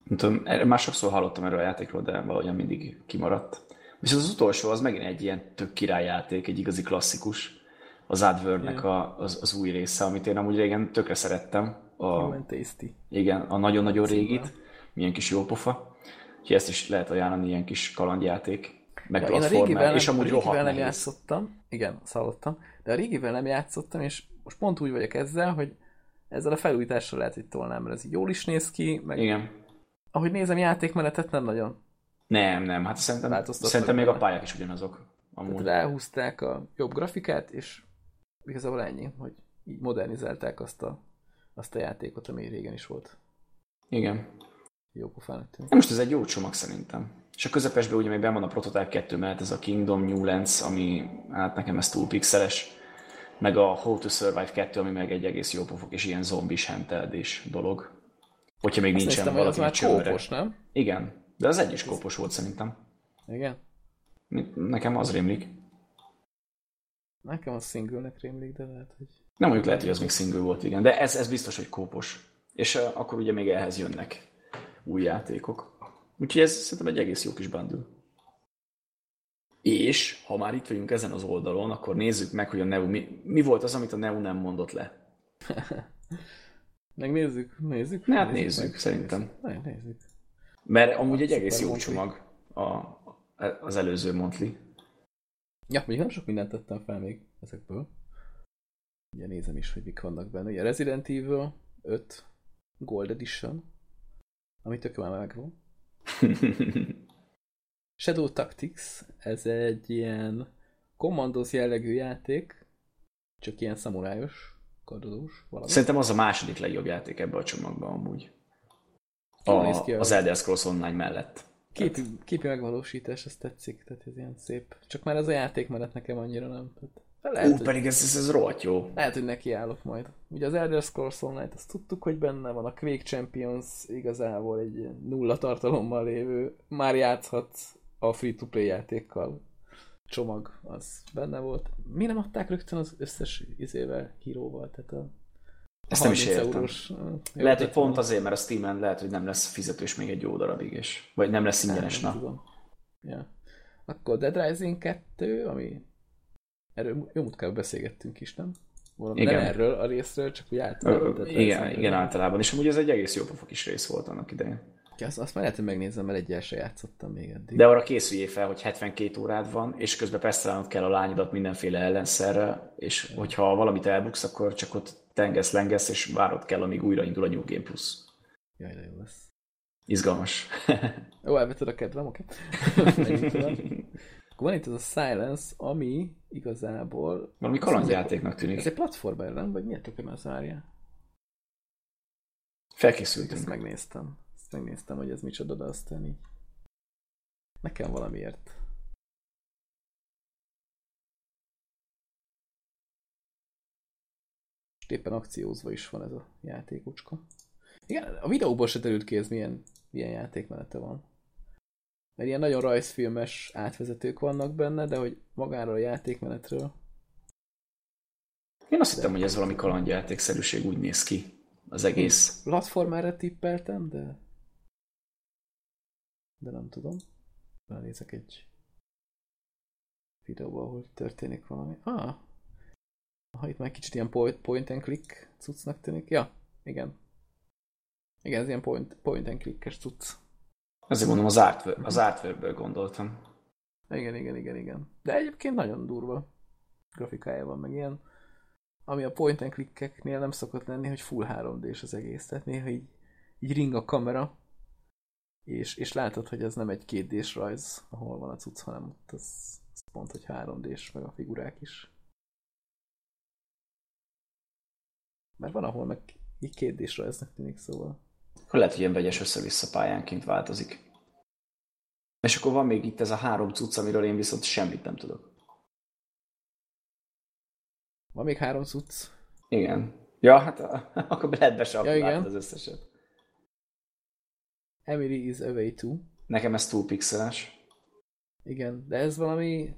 Nem tudom, már sokszor hallottam erről a játékról, de valahogyan mindig kimaradt. Viszont az utolsó az megint egy ilyen tök királyjáték, egy igazi klasszikus. Az Adword-nek a, az, az, új része, amit én amúgy régen tökre szerettem. A, tasty. Igen, a nagyon-nagyon régit. Milyen kis jó pofa. Úgyhogy ezt is lehet ajánlani, ilyen kis kalandjáték meg ja, platformer, és amúgy rohadt nem játszottam, igen, szállottam, de a régivel nem játszottam, és most pont úgy vagyok ezzel, hogy ezzel a felújítással lehet, hogy tolnám, mert ez jól is néz ki, meg igen. ahogy nézem játékmenetet, nem nagyon. Nem, nem, hát szerintem, szerintem még a pályák is ugyanazok. Amúgy. Tehát ráhúzták a jobb grafikát, és igazából ennyi, hogy így modernizálták azt a, azt a játékot, ami régen is volt. Igen. Jó pofának tűnik. Most ez egy jó csomag szerintem. És a közepesben ugye még ben van a Prototype 2 mellett ez a Kingdom Newlands, ami hát nekem ez túl pixeles, meg a How to Survive 2, ami meg egy egész jó pofok, és ilyen zombis henteldés dolog. Hogyha még Azt nincsen valaki az kópos, nem? Igen, de az egy is kópos volt szerintem. Igen? Nekem az rémlik. Nekem az single-nek rémlik, de lehet, hogy... Nem mondjuk lehet, hogy az még single volt, igen. De ez, ez biztos, hogy kópos. És akkor ugye még ehhez jönnek új játékok. Úgyhogy ez szerintem egy egész jó kis bundle. És, ha már itt vagyunk ezen az oldalon, akkor nézzük meg, hogy a Neu, mi, mi volt az, amit a Neu nem mondott le. [LAUGHS] Megnézzük, nézzük. Ne, hát nézzük, nézzük szerintem. Nézzük. nézzük. Mert amúgy egy egész jó csomag a, az előző Montli. Ja, még nem sok mindent tettem fel még ezekből. Ugye nézem is, hogy mik vannak benne. Ugye Resident Evil 5 Gold Edition, ami tök már megvan. [LAUGHS] Shadow Tactics, ez egy ilyen kommandos jellegű játék, csak ilyen szamurájos, kardozós valami. Szerintem az a második legjobb játék ebbe a csomagban amúgy. A, ki az Elder Scrolls Online mellett. Képi, képi megvalósítás, ez tetszik, tehát ez ilyen szép. Csak már ez a játék mellett nekem annyira nem. Tehát lehet, Ú, hogy, pedig ez, ez, ez rohadt jó. Lehet, hogy nekiállok majd. Ugye az Elder Scrolls Online, azt tudtuk, hogy benne van, a Quake Champions igazából egy nulla tartalommal lévő, már játszhat a free-to-play játékkal csomag, az benne volt. Mi nem adták rögtön az összes izével, híróval, tehát a ezt nem is értem. Eurós, lehet, hogy pont azért, mert a Steam-en lehet, hogy nem lesz fizetős még egy jó darabig, és, vagy nem lesz ingyenes, nem, nem na. Ja. Akkor Dead Rising 2, ami Erről jó múltkor beszélgettünk is, nem? Valami igen. Nem erről a részről, csak úgy általában. Igen, igen, általában. És amúgy ez egy egész jó pofa kis rész volt annak idején. Ja, azt, azt már lehet, hogy megnézem, mert egyel se játszottam még eddig. De arra készüljél fel, hogy 72 órád van, és közben pesztelánod kell a lányodat mindenféle ellenszerre, és ja. hogyha valamit elbuksz, akkor csak ott tengesz, lengesz, és várod kell, amíg újraindul a New Game Plus. Jaj, de jó lesz. Izgalmas. Jó, elvetted a kedvem, oké. [LAUGHS] Okay. Akkor van itt ez a Silence, ami igazából... Valami kalandjátéknak tűnik. Ez egy platformer, nem? Vagy miért tökéletes az árja? Felkészültünk. Ezt megnéztem. Ezt megnéztem, hogy ez micsoda, de aztán így... Nekem valamiért. És éppen akciózva is van ez a játékocska. Igen, a videóból se terült ki, ez milyen, milyen játékmenete van. Mert ilyen nagyon rajzfilmes átvezetők vannak benne, de hogy magáról a játékmenetről. Én azt hittem, hogy ez valami kalandjátékszerűség úgy néz ki az egész. Platformára tippeltem, de de nem tudom. Nézek egy videóba, ahol történik valami. Ah, ha itt már kicsit ilyen point, point and click cuccnak tűnik. Ja, igen. Igen, ez ilyen point, point and click-es cucc. Ezért mondom, az, artwork, az artworkből gondoltam. Igen, igen, igen, igen. De egyébként nagyon durva grafikája van, meg ilyen, ami a point and clickeknél nem szokott lenni, hogy full 3D-s az egész. Tehát néha így, így ring a kamera, és, és látod, hogy ez nem egy 2 d rajz, ahol van a cucc, hanem ott az, az pont, hogy 3D-s, meg a figurák is. Mert van, ahol meg így 2 d rajznak tűnik, szóval. Lehet, hogy ilyen vegyes össze-vissza pályánként változik. És akkor van még itt ez a három cucc, amiről én viszont semmit nem tudok. Van még három cucc? Igen. Ja, hát [LAUGHS] akkor lehet besapni ja, az összeset. Emily is away too. Nekem ez túl pixeles. Igen, de ez valami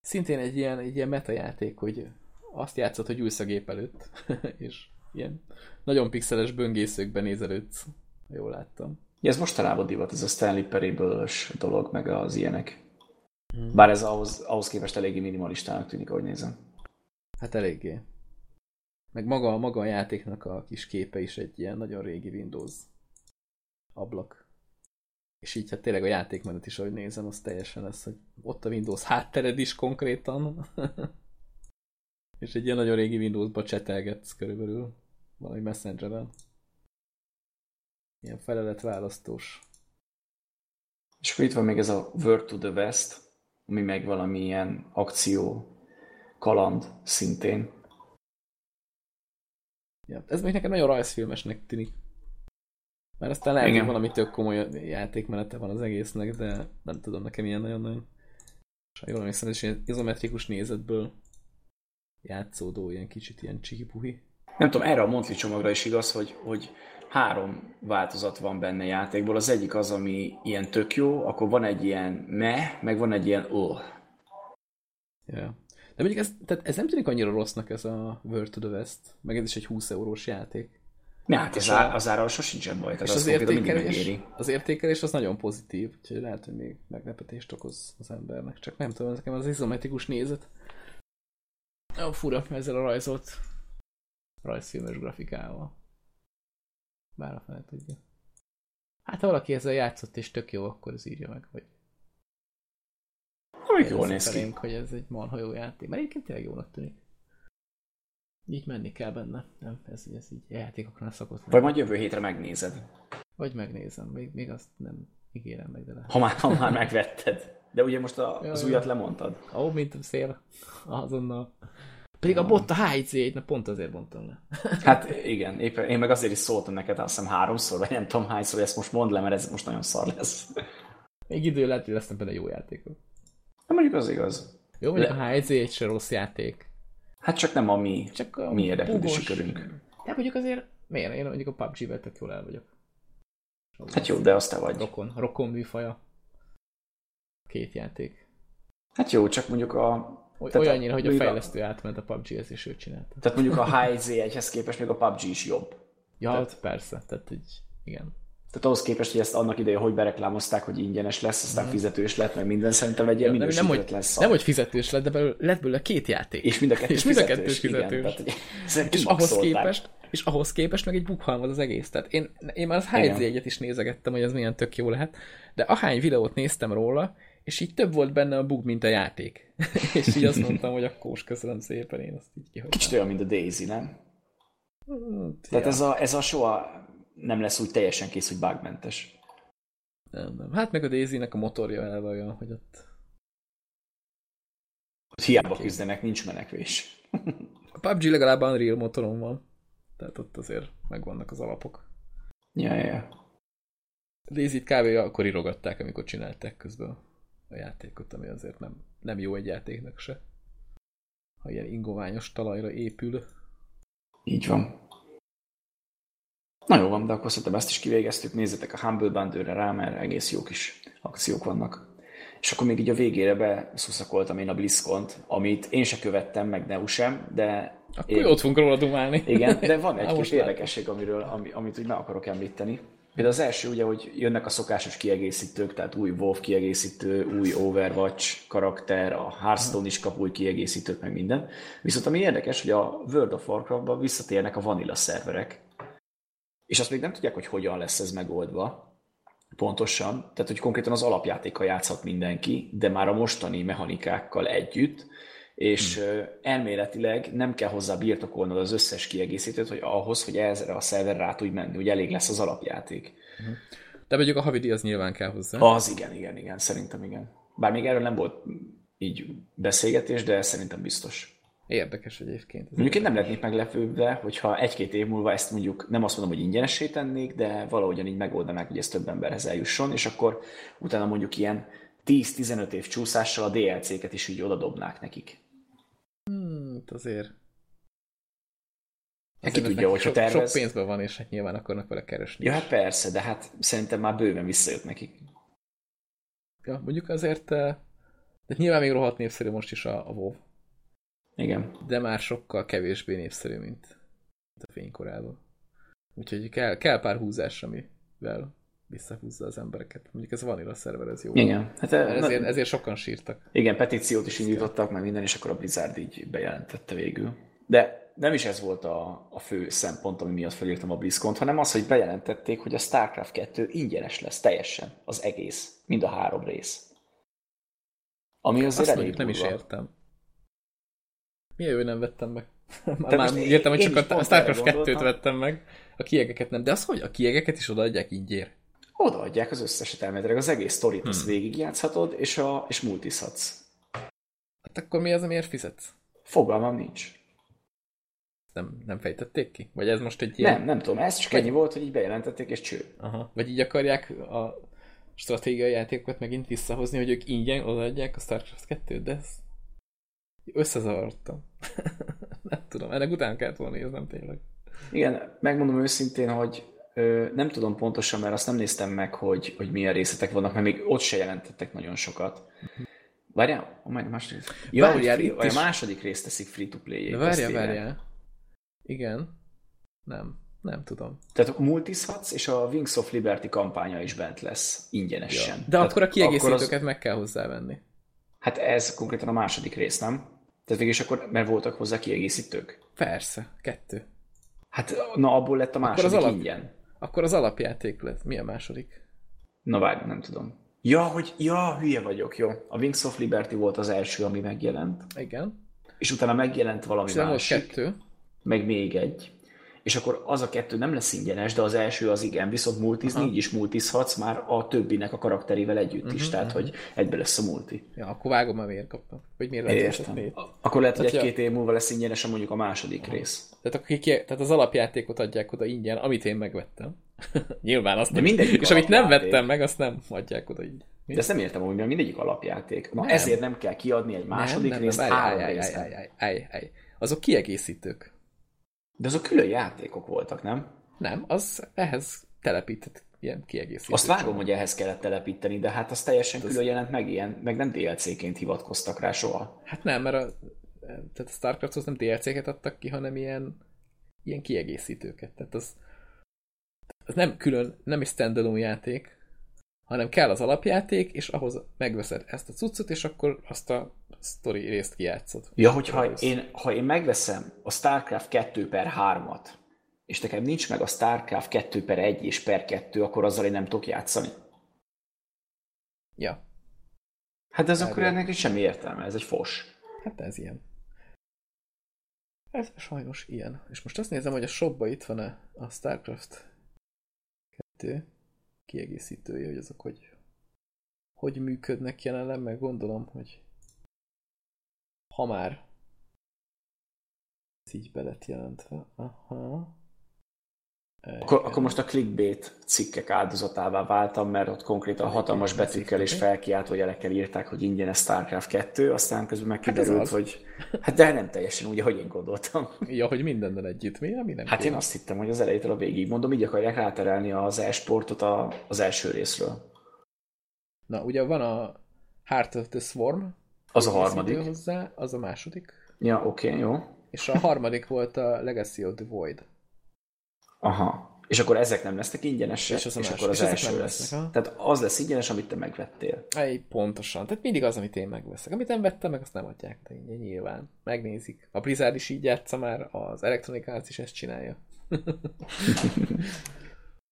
szintén egy ilyen, egy ilyen metajáték, hogy azt játszott, hogy ülsz a gép előtt, [LAUGHS] és ilyen nagyon pixeles böngészőkben nézelődsz, jól láttam. Ja, ez mostanában divat, ez a Stanley parable dolog, meg az ilyenek. Hmm. Bár ez ahhoz, ahhoz képest eléggé minimalistának tűnik, ahogy nézem. Hát eléggé. Meg maga, maga a játéknak a kis képe is egy ilyen nagyon régi Windows ablak. És így hát tényleg a játékmenet is, ahogy nézem, az teljesen lesz, hogy ott a Windows háttered is konkrétan. [LAUGHS] és egy ilyen nagyon régi Windows-ba csetelgetsz körülbelül valami messengeren. Ilyen felelet választós. És akkor itt van még ez a Word to the West, ami meg valami ilyen akció kaland szintén. Ja, ez még nekem nagyon rajzfilmesnek tűnik. Mert aztán lehet, hogy valami tök komoly játékmenete van az egésznek, de nem tudom, nekem ilyen nagyon-nagyon jól emlékszem, és ilyen izometrikus nézetből játszódó, ilyen kicsit ilyen csiki-puhi. Nem tudom, erre a Montli csomagra is igaz, hogy, hogy három változat van benne játékból. Az egyik az, ami ilyen tök jó, akkor van egy ilyen me, meg van egy ilyen oh. Yeah. De mondjuk ez, tehát ez nem tűnik annyira rossznak ez a World to the West, meg ez is egy 20 eurós játék. Ne, hát ez á, az ára sosincsen baj, tehát és az, az értékelés, az értékelés az nagyon pozitív, úgyhogy lehet, hogy még meglepetést okoz az embernek. Csak nem tudom, nekem az izometrikus nézet. Ó, fura ezzel a rajzolt rajzfilmes grafikával. Bár a fele tudja. Hát ha valaki ezzel játszott és tök jó, akkor ez írja meg, hogy Amíg jól néz ki. hogy ez egy marha jó játék. Mert egyébként tényleg jónak tűnik. Így menni kell benne. Nem, ez, ez így játékoknál szokott. Vagy majd jövő hétre megnézed. Vagy megnézem. Még, még azt nem ígérem meg, de lehet. Ha már, ha már megvetted. De ugye most a, az újat lemondtad. Ó, mint a szél. Azonnal. Pedig a bot a HC1, na pont azért mondtam le. [LAUGHS] hát igen, éppen, én meg azért is szóltam neked, azt hiszem háromszor, vagy nem tudom hányszor, hogy ezt most mondd le, mert ez most nagyon szar lesz. Még idő lehet, hogy lesznek benne jó játékok. Na mondjuk az igaz. Jó, mondjuk Le... a HC1 se rossz játék. Hát csak nem a mi, csak a mi érdeklődési körünk. De mondjuk azért, miért? Én mondjuk a PUBG-vel tök jól el vagyok. Hát jó, de azt te vagy. Rokon, rokon műfaja. Két játék. Hát jó, csak mondjuk a... Olyannyira, hogy a fejlesztő a... átment a PUBG-hez, és ő csinálta. Tehát mondjuk a [LAUGHS] HZ1-hez képest még a PUBG is jobb. Ja, tehát... persze, tehát így, igen. Tehát ahhoz képest, hogy ezt annak ideje, hogy bereklámozták, hogy ingyenes lesz, aztán mm. fizetős lett, meg minden szerintem egy ilyen nem, hogy, lesz. Nem, hogy fizetős lett, de belőle, lett belőle két játék. És mind a kettő [LAUGHS] és mind a kettő fizetős. Igen, tehát, [LAUGHS] és ahhoz képest, és ahhoz képest meg egy bukhalmaz az egész. Tehát én, én már az HZ egyet is nézegettem, hogy ez milyen tök jó lehet, de ahány videót néztem róla, és így több volt benne a bug, mint a játék. [LAUGHS] és így azt mondtam, hogy akkor köszönöm szépen, én azt így kihagytam. Kicsit olyan, mint a Daisy, nem? Hát, Tehát ja. ez, a, ez a soha nem lesz úgy teljesen kész, hogy bugmentes. Nem, nem. Hát meg a Daisy-nek a motorja elve olyan, hogy ott... Ott hiába okay. küzdenek, nincs menekvés. [LAUGHS] a PUBG legalább Unreal motoron van. Tehát ott azért megvannak az alapok. Ja, ja, ja. Daisy-t kb. akkor írogatták, amikor csinálták közben a játékot, ami azért nem, nem jó egy játéknak se. Ha ilyen ingoványos talajra épül. Így van. Na jó van, de akkor szerintem ezt is kivégeztük. Nézzetek a Humble Bundle-re rá, mert egész jó kis akciók vannak. és akkor még így a végére beszuszakoltam én a BlizzCon-t, amit én se követtem, meg Neu sem, de... Akkor én... ott fogunk róla dumálni. Igen, de van [LAUGHS] egy-két érdekesség, amiről, ami, amit úgy meg akarok említeni. Például az első ugye, hogy jönnek a szokásos kiegészítők, tehát új WoW kiegészítő, új Overwatch karakter, a Hearthstone is kap új kiegészítőt, meg minden. Viszont ami érdekes, hogy a World of Warcraft-ban visszatérnek a vanilla szerverek. És azt még nem tudják, hogy hogyan lesz ez megoldva pontosan, tehát hogy konkrétan az alapjátékkal játszhat mindenki, de már a mostani mechanikákkal együtt, és hmm. elméletileg nem kell hozzá birtokolnod az összes kiegészítőt, hogy ahhoz, hogy ezre a szerver rá tudj menni, hogy elég lesz az alapjáték. Hmm. De mondjuk a havidi az nyilván kell hozzá. Az igen, igen, igen, szerintem igen. Bár még erről nem volt így beszélgetés, de szerintem biztos. Érdekes egyébként. Mondjuk én nem lennék meglepődve, hogyha egy-két év múlva ezt mondjuk nem azt mondom, hogy ingyenessé tennék, de valahogyan így megoldanák, hogy ez több emberhez eljusson, és akkor utána mondjuk ilyen 10-15 év csúszással a DLC-ket is így odadobnák nekik. Hmm, azért. Hát ki tudja, hogyha sok, tervez... Sok pénzben van, és hát nyilván akarnak vele keresni. Ja, hát persze, de hát szerintem már bőven visszajött nekik. Ja, mondjuk azért, eh, de nyilván még rohadt népszerű most is a, a WoW. Igen. De már sokkal kevésbé népszerű, mint a fénykorában. Úgyhogy kell, kell pár húzás, amivel visszahúzza az embereket. Mondjuk ez vanilla szerver, ez jó. Igen. Hát, ezért, ezért sokan sírtak. Igen, petíciót is indítottak, meg minden, és akkor a Blizzard így bejelentette végül. De nem is ez volt a, a fő szempont, ami miatt felírtam a BlizzCon, hanem az, hogy bejelentették, hogy a StarCraft 2 ingyenes lesz teljesen, az egész, mind a három rész. Ami azért Azt elég nem is értem. Milyen jó, nem vettem meg. [LAUGHS] Már, már értem, hogy csak a, a StarCraft 2-t vettem meg, a kiegeket nem. De az hogy? A kiegeket is odaadják ingyér? Odaadják az összeset elméletileg, az egész sztorit hmm. végigjátszhatod, és, a, és multizhatsz. Hát akkor mi az, amiért fizetsz? Fogalmam nincs. Nem, nem fejtették ki? Vagy ez most egy ilyen... Nem, nem tudom, ez csak ennyi volt, hogy így bejelentették, és cső. Aha. Vagy így akarják a stratégiai játékokat megint visszahozni, hogy ők ingyen odaadják a StarCraft 2-t, de ez összezavarodtam. [LAUGHS] nem tudom, ennek után kellett volna néznem tényleg. Igen, megmondom őszintén, hogy nem tudom pontosan, mert azt nem néztem meg, hogy, hogy milyen részletek vannak, mert még ott se jelentettek nagyon sokat. Várjál, a második rész. Ja, is... a második részt teszik free-to-play-jé. Várjál, várjál. Igen. Nem. Nem tudom. Tehát a Multishatsz és a Wings of Liberty kampánya is bent lesz ingyenesen. Ja. De Tehát akkor a kiegészítőket akkor az... meg kell hozzávenni. Hát ez konkrétan a második rész, nem? Tehát végül is akkor, mert voltak hozzá kiegészítők? Persze, kettő. Hát, na abból lett a második akkor az alap... ingyen. Akkor az alapjáték lett. Mi a második? Na várj, nem tudom. Ja, hogy, ja, hülye vagyok, jó. A Wings of Liberty volt az első, ami megjelent. Igen. És utána megjelent valami Szerintem másik. kettő. Meg még egy és akkor az a kettő nem lesz ingyenes, de az első az igen, viszont multizni, így is multizhatsz már a többinek a karakterével együtt uh-huh, is, mhm, tehát uh-huh. hogy egybe lesz a multi. Ja, akkor vágom, mert miért kaptam. Vagy miért Értem. Miért? Akkor lehet, hogy egy-két év múlva lesz ingyenes mondjuk a második uh-huh. rész. Tehát, akkor ki, tehát az alapjátékot adják oda ingyen, amit én megvettem. [LAUGHS] Nyilván azt de mindegyik És amit nem vettem meg, azt nem adják oda így. De ezt nem értem, hogy mindegyik alapjáték. Na nem. ezért nem kell kiadni egy második nem, nem, részt nem, három részt. Azok kiegészítők. De azok külön játékok voltak, nem? Nem, az ehhez telepített ilyen kiegészítő. Azt vágom, hogy ehhez kellett telepíteni, de hát az teljesen külön jelent meg, ilyen, meg nem DLC-ként hivatkoztak rá soha. Hát nem, mert a, tehát a Starcrafthoz nem DLC-ket adtak ki, hanem ilyen, ilyen kiegészítőket. Tehát az, az nem külön, nem egy standalone játék, hanem kell az alapjáték, és ahhoz megveszed ezt a cuccot, és akkor azt a sztori részt kijátszod. Ja, hogyha én, ha én megveszem a StarCraft 2 per 3-at, és nekem nincs meg a StarCraft 2 per 1 és per 2, akkor azzal én nem tudok játszani. Ja. Hát ez Erről. akkor ennek semmi értelme, ez egy fos. Hát ez ilyen. Ez sajnos ilyen. És most azt nézem, hogy a shopba itt van-e a StarCraft 2 kiegészítője, hogy azok hogy, hogy működnek jelenleg, meg gondolom, hogy ha már ez így be lett jelentve. Aha. Akkor, akkor most a clickbait cikkek áldozatává váltam, mert ott konkrétan a hatalmas betűkkel és felkiáltó jelekkel írták, hogy ingyen a StarCraft 2, aztán közben megkiderült, hát hogy hát de nem teljesen úgy, ahogy én gondoltam. Ja, hogy mindennel együtt, mi? mi nem hát én azt hittem, hogy az elejétől a végig mondom, így akarják ráterelni az e-sportot az első részről. Na, ugye van a Heart of the Swarm. Az a harmadik. Hozzá, az a második. Ja, oké, okay, jó. És a harmadik volt a Legacy of the Void. Aha. És akkor ezek nem lesznek ingyenesek, és, az és akkor az és első lesz. Lesznek, Tehát az lesz ingyenes, amit te megvettél. Egy pontosan. Tehát mindig az, amit én megveszek. Amit nem vettem, meg azt nem adják. De így, nyilván. Megnézik. A Blizzard is így játsza már, az Electronic Arts is ezt csinálja. [LAUGHS]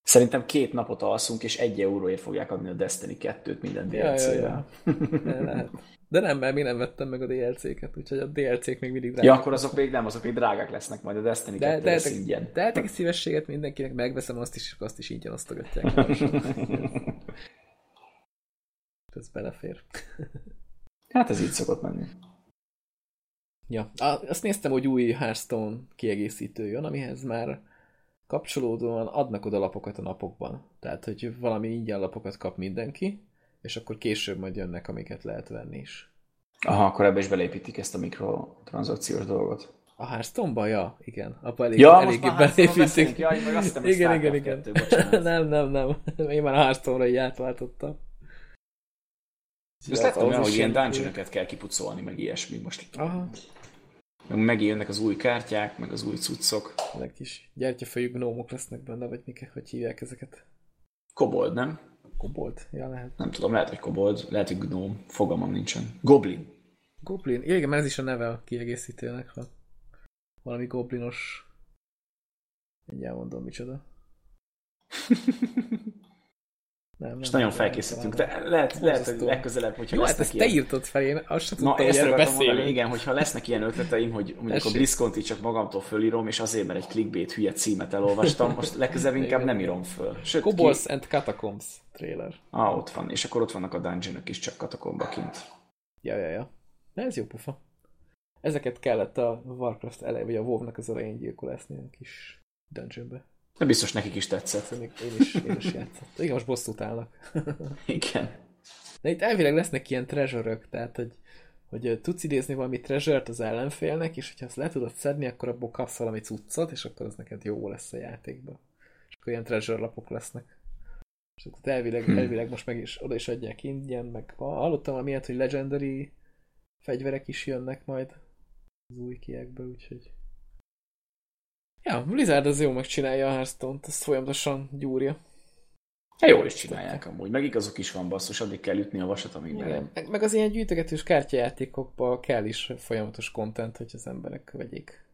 Szerintem két napot alszunk, és egy euróért fogják adni a Destiny 2-t minden DLC-vel. Ja, ja, ja. De nem, mert mi nem vettem meg a DLC-ket, úgyhogy a DLC-k még mindig drágák. Ja, akkor azok még nem, azok még drágák lesznek majd a Destiny de, 2 de, de, ingyen. De egy szívességet mindenkinek megveszem, azt is, azt is ingyen osztogatják. [LAUGHS] ez belefér. hát ez így szokott menni. Ja, azt néztem, hogy új Hearthstone kiegészítő jön, amihez már kapcsolódóan adnak oda lapokat a napokban. Tehát, hogy valami ingyen lapokat kap mindenki, és akkor később majd jönnek, amiket lehet venni is. Aha, akkor ebbe is belépítik ezt a mikrotranszakciós dolgot. A Hearthstone-ba? Ja, igen. Apa elég, ja, elég belépítik. Ja, meg azt igen, igen, igen. Kettő, [LAUGHS] nem, nem, nem. Én már a Hearthstone-ra így átváltottam. Ezt láttam hogy ilyen dungeonokat kell kipucolni, meg ilyesmi most. Aha. Meg megjönnek az új kártyák, meg az új cuccok. Meg kis gyertyafejű gnómok lesznek benne, vagy mik, hogy hívják ezeket. Kobold, nem? Kobold? Ja, lehet. Nem tudom, lehet, hogy kobold, lehet, hogy gnóm, fogalmam nincsen. Goblin. Goblin? Igen, mert ez is a neve a kiegészítőnek, ha valami goblinos... Mindjárt mondom, micsoda. [LAUGHS] Nem, nem, Most nagyon felkészültünk, de lehet, lehet hogy legközelebb, hogyha Jó, hát ezt ilyen... te írtad fel, én azt sem tudtam, hogy erről beszélünk. igen, hogyha lesznek ilyen ötleteim, hogy mondjuk a BlizzCon-t csak magamtól fölírom, és azért, mert egy clickbait hülye címet elolvastam, most legközelebb inkább nem írom föl. Sőt, Kobolds ki... and Catacombs trailer. Ah, ott van, és akkor ott vannak a dungeonok is, csak katakomba kint. Ja, ja, ja. De ez jó pufa. Ezeket kellett a Warcraft elején, vagy a WoW-nak az elején gyilkolásni a kis dungeonbe. De biztos nekik is tetszett. Én is, én is játszottam. Igen, most bosszút állnak. [LAUGHS] Igen. De itt elvileg lesznek ilyen treasure tehát hogy, hogy tudsz idézni valami treasure az ellenfélnek, és hogyha azt le tudod szedni, akkor abból kapsz valami cuccot, és akkor az neked jó lesz a játékban. És akkor ilyen treasure lapok lesznek. És akkor elvileg, hmm. elvileg most meg is oda is adják ingyen, meg hallottam amilyet, hogy legendary fegyverek is jönnek majd az új kiekbe, úgyhogy Ja, Blizzard az jó megcsinálja a Hearthstone-t, ezt folyamatosan gyúrja. Ja, jól is csinálják amúgy, meg igazuk is van basszus, addig kell ütni a vasat, amíg Igen. Meg, meg az ilyen gyűjtögetős kártyajátékokba kell is folyamatos content, hogy az emberek vegyék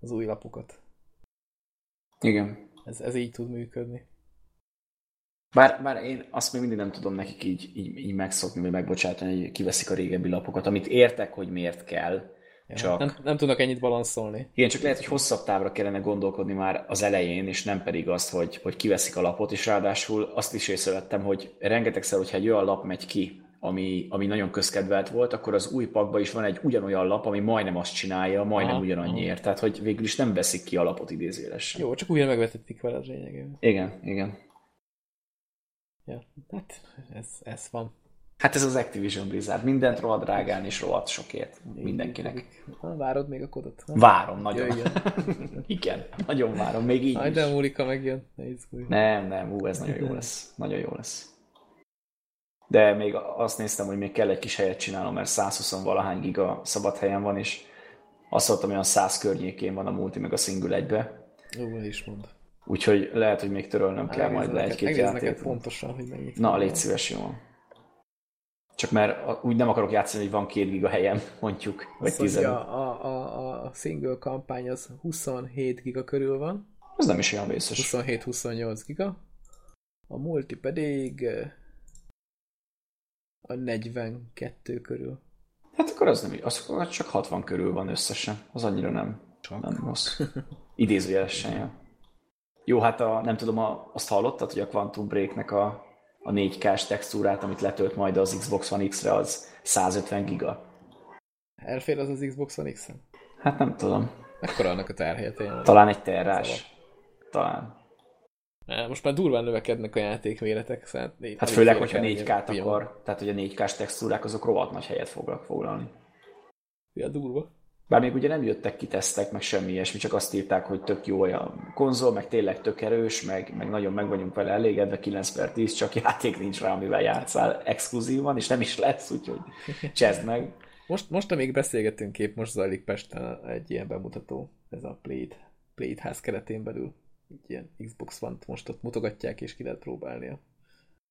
az új lapokat. Igen. Ez, ez így tud működni. Bár, bár én azt még mindig nem tudom nekik így, így, így megszokni, vagy megbocsátani, hogy kiveszik a régebbi lapokat, amit értek, hogy miért kell, csak... Nem, nem tudnak ennyit balanszolni. Igen, csak lehet, hogy hosszabb távra kellene gondolkodni már az elején, és nem pedig azt, hogy, hogy kiveszik a lapot, és ráadásul azt is észrevettem, hogy rengetegszer, hogyha egy olyan lap megy ki, ami, ami nagyon közkedvelt volt, akkor az új pakban is van egy ugyanolyan lap, ami majdnem azt csinálja, majdnem aha, ugyanannyiért. Aha. Tehát, hogy végül is nem veszik ki a lapot idézélesen. Jó, csak újra megvetették vele az lényegében. Igen, igen. Ja, hát ez, ez van. Hát ez az Activision Blizzard. Mindent rohadt drágán és rohadt sokért mindenkinek. Várod még a kodot? Ha? Várom, nagyon. [LAUGHS] Igen, nagyon várom, még így Majd is. Múlika megjön. Nem, nem, ú, ez nagyon jó [LAUGHS] lesz. Nagyon jó lesz. De még azt néztem, hogy még kell egy kis helyet csinálnom, mert 120 valahány giga szabad helyen van, és azt mondtam, olyan 100 környékén van a multi meg a single egybe. Jó, is mond. Úgyhogy lehet, hogy még törölnöm kell majd le egy-két játékot. pontosan, hogy mennyit. Na, légy szíves, jó. Csak mert úgy nem akarok játszani, hogy van két giga helyem, [LAUGHS] mondjuk, vagy 10. A, a, a, a single kampány az 27 giga körül van. Ez nem is olyan vészes. 27-28 giga. A multi pedig a 42 körül. Hát akkor az nem, az akkor csak 60 körül van összesen. Az annyira nem, csak. nem rossz. [LAUGHS] Idézőjelesen, ja. Jó, hát a, nem tudom, a, azt hallottad, hogy a Quantum Break-nek a a 4K-s textúrát, amit letölt majd az Xbox One X-re, az 150 giga. Elfér az az Xbox One X-en? Hát nem tudom. Mekkora annak a terhelye tényleg? Talán egy terrás. Talán. Most már durván növekednek a játékméretek. Szóval hát főleg, hogyha 4K-t akar, tehát hogy a 4K-s textúrák azok rohadt nagy helyet fognak foglalni. Ja, durva. Bár még ugye nem jöttek ki tesztek, meg semmi ilyesmi, csak azt írták, hogy tök jó a konzol, meg tényleg tök erős, meg, meg nagyon meg vagyunk vele elégedve, 9 per 10, csak játék nincs rá, amivel játszál exkluzívan, és nem is lesz, úgyhogy csezd meg. [LAUGHS] Most, most amíg beszélgetünk kép, most zajlik Pesten egy ilyen bemutató, ez a Plate, Plate ház keretén belül. Egy ilyen Xbox One-t most ott mutogatják, és ki lehet próbálni a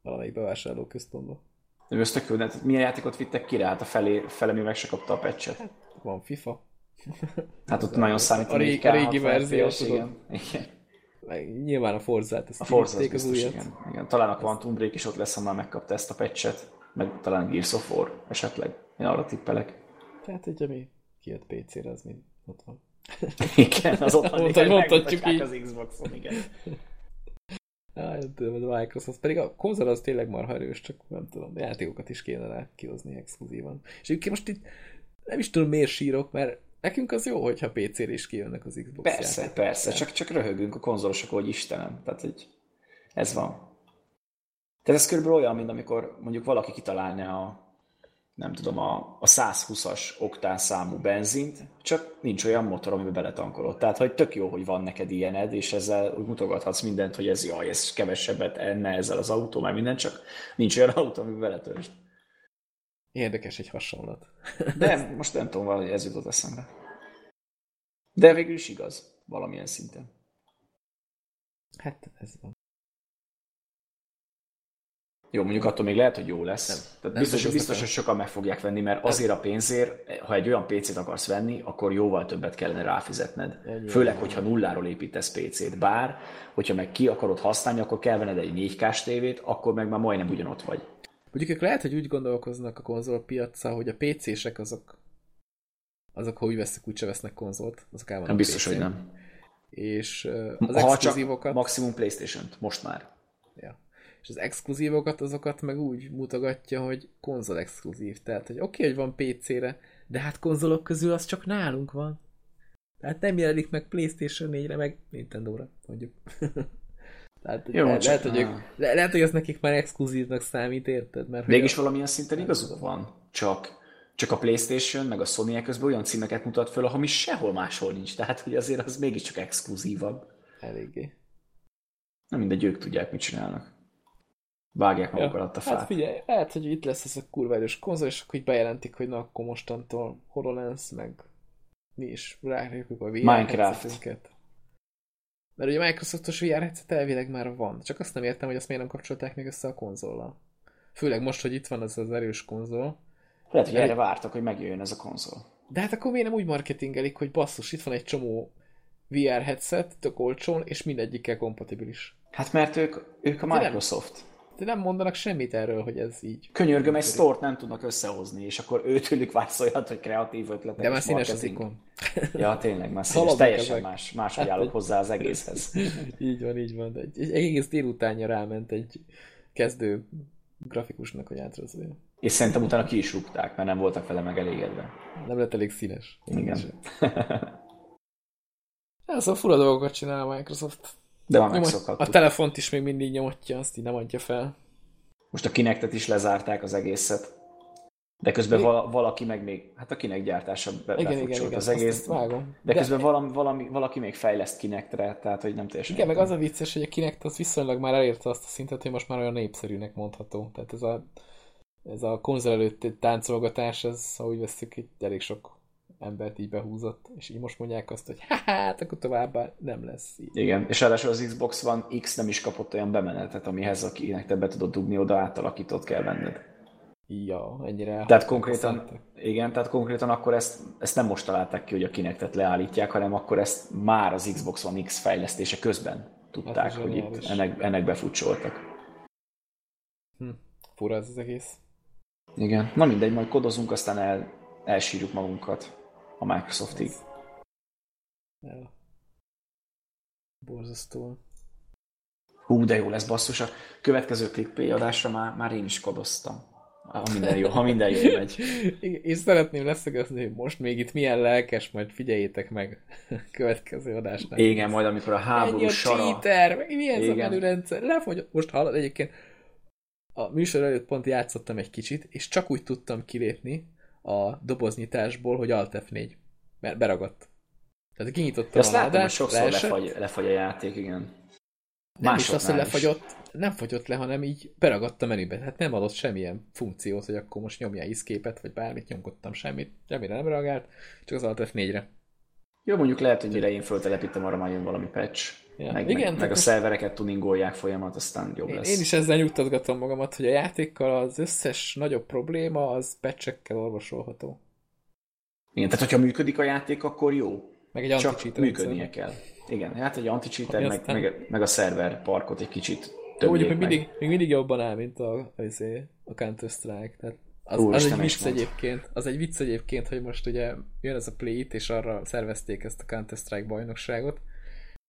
valamelyik bevásárlóközpontba. De most tök jó, de milyen játékot vittek ki rá? Hát a felé, fele még meg se kapta a patchet. Hát, van FIFA. Hát ott nagyon számít a régi, a régi verzió, igen. igen. Meg nyilván a Forzát, ezt a Forza az az igen. igen. Talán a Quantum Break is ott lesz, ha már megkapta ezt a patchet, meg talán Gears of War esetleg. Én arra tippelek. Tehát egy, ami kijött PC-re, az mind ott van. [LAUGHS] Igen, az ott van, igen, mondhatjuk így. az Xboxon, igen. Hát, a Microsoft pedig a konzol az tényleg marha erős, csak nem tudom, játékokat is kéne rá kihozni exkluzívan. És egyébként most itt nem is tudom miért sírok, mert nekünk az jó, hogyha PC-re is kijönnek az Xbox Persze, játékok. persze, csak, csak röhögünk a konzolosok, hogy Istenem. Tehát, hogy ez van. Tehát ez körülbelül olyan, mint amikor mondjuk valaki kitalálna a nem tudom, a, a 120-as oktán számú benzint, csak nincs olyan motor, amiben beletankolod. Tehát, hogy tök jó, hogy van neked ilyened, és ezzel úgy mutogathatsz mindent, hogy ez jaj, ez kevesebbet enne ezzel az autó, már minden, csak nincs olyan autó, amiben beletörst. Érdekes egy hasonlat. [LAUGHS] De most nem tudom, valahogy ez jutott eszembe. De végül is igaz, valamilyen szinten. Hát ez van. Jó, mondjuk attól még lehet, hogy jó lesz. Nem, Tehát nem biztos, biztos, hogy sokan meg fogják venni, mert azért a pénzért, ha egy olyan PC-t akarsz venni, akkor jóval többet kellene ráfizetned. Ennyi Főleg, hogyha nulláról építesz PC-t. Bár, hogyha meg ki akarod használni, akkor kell venned egy 4K-s tévét, akkor meg már majdnem ugyanott vagy. Mondjuk ők lehet, hogy úgy gondolkoznak a konzolpiaca, hogy a PC-sek azok azok, ha úgy vesznek, úgyse vesznek konzolt, azok el Nem biztos, hogy nem. És az ha exkluzívokat... Csak maximum Playstation-t, most már. Ja és az exkluzívokat azokat meg úgy mutogatja, hogy konzol exkluzív. Tehát, hogy oké, okay, hogy van PC-re, de hát konzolok közül az csak nálunk van. Tehát nem jelenik meg PlayStation 4-re, meg Nintendo-ra, mondjuk. [LAUGHS] Tehát, Jó, le, lehet, hogy ők, le, lehet, hogy az nekik már exkluzívnak számít, érted? Mert Mégis a... valamilyen szinten igazuk van, csak, csak a Playstation, meg a Sony közben olyan címeket mutat föl, ami sehol máshol nincs. Tehát, hogy azért az mégiscsak exkluzívabb. Eléggé. Nem mindegy, ők tudják, mit csinálnak vágják maguk ja. alatt a fát. Hát figyelj, lehet, hogy itt lesz ez a kurva erős konzol, és akkor így bejelentik, hogy na akkor mostantól HoloLens, meg mi is rájuk a VR Minecraft. Mert ugye a Microsoftos VR headset elvileg már van, csak azt nem értem, hogy azt miért nem kapcsolták még össze a konzollal. Főleg most, hogy itt van ez az erős konzol. Lehet, hogy erre vártak, hogy megjöjjön ez a konzol. De hát akkor miért nem úgy marketingelik, hogy basszus, itt van egy csomó VR headset, tök olcsón, és mindegyikkel kompatibilis. Hát mert ők, ők a Microsoft. De nem mondanak semmit erről, hogy ez így. Könyörgöm, egy sztort nem tudnak összehozni, és akkor őtőlük vársz olyat, hogy kreatív ötletek De már színes az ikon. Ja, tényleg, már színes. Teljesen ezek. más, más hogy állok hozzá az egészhez. [LAUGHS] így van, így van. Egy, egy egész délutánja ráment egy kezdő grafikusnak, hogy átrajzolja. És szerintem utána ki is rúgták, mert nem voltak vele megelégedve. Nem lett elég színes. Igen. Ez [LAUGHS] a fura dolgokat csinál a Microsoft. De van megszokható. A telefont is még mindig nyomatja, azt így nem adja fel. Most a kinektet is lezárták az egészet. De közben é. valaki meg még, hát a kinek gyártása be, igen, igen, igen, az egész. vágom. De, de közben valami, valami, valaki még fejleszt kinektre, tehát hogy nem teljesen. Igen, értem. meg az a vicces, hogy a Kinect az viszonylag már elérte azt a szintet, hogy most már olyan népszerűnek mondható. Tehát ez a, ez a konzol előtt táncolgatás, ez, ha úgy veszük, itt elég sok embert így behúzott, és így most mondják azt, hogy hát akkor továbbá nem lesz így. Igen, és ráadásul az Xbox One X nem is kapott olyan bemenetet, amihez akinek te be tudod dugni, oda átalakított kell venned. Ja, ennyire. Tehát konkrétan, igen, tehát konkrétan akkor ezt, ezt nem most találták ki, hogy a kinektet leállítják, hanem akkor ezt már az Xbox One X fejlesztése közben tudták, hát, hogy itt ennek, ennek befutcsoltak. Hm, fura ez az egész. Igen, na mindegy, majd kodozunk, aztán el, elsírjuk magunkat a Microsoftig. Ja. Borzasztó. Hú, de jó lesz basszus. A következő ClickPay adásra már, már én is kodoztam. Ha minden jó, ha minden jó megy. [LAUGHS] És szeretném leszögezni, hogy most még itt milyen lelkes, majd figyeljétek meg [LAUGHS] következő adásnál. Igen, majd amikor a háború sara... cheater, meg milyen Igen. a menürendszer. Lefogyott. Most hallod, egyébként a műsor előtt pont játszottam egy kicsit, és csak úgy tudtam kilépni, a doboznyitásból, hogy Alt F4. mert beragadt. Tehát kinyitottam a látom, sokszor lefagy, lefagy a játék, igen. Nem is azt, hogy lefagyott, nem fagyott le, hanem így beragadt a menübe. Hát nem adott semmilyen funkciót, hogy akkor most nyomja iszképet, vagy bármit nyomkodtam, semmit, semmire nem reagált, csak az Alt F4-re. Jó, mondjuk lehet, hogy mire én föltelepítem, arra már jön valami patch. Ja. Meg, Igen, meg, meg a szervereket tuningolják folyamat, aztán jobb én, lesz. Én is ezzel nyugtatgatom magamat, hogy a játékkal az összes nagyobb probléma az patchekkel orvosolható. Igen, tehát hogyha működik a játék, akkor jó. Meg egy Csak működnie kell. Igen, hát egy anti meg, aztán... meg, meg, a szerver parkot egy kicsit több. Úgy, még mindig, még mindig jobban áll, mint a, a, a Counter-Strike. Tehát az, Úr, az egy vicc egyébként, az egy vicc egyébként, hogy most ugye jön ez a play és arra szervezték ezt a Counter-Strike bajnokságot,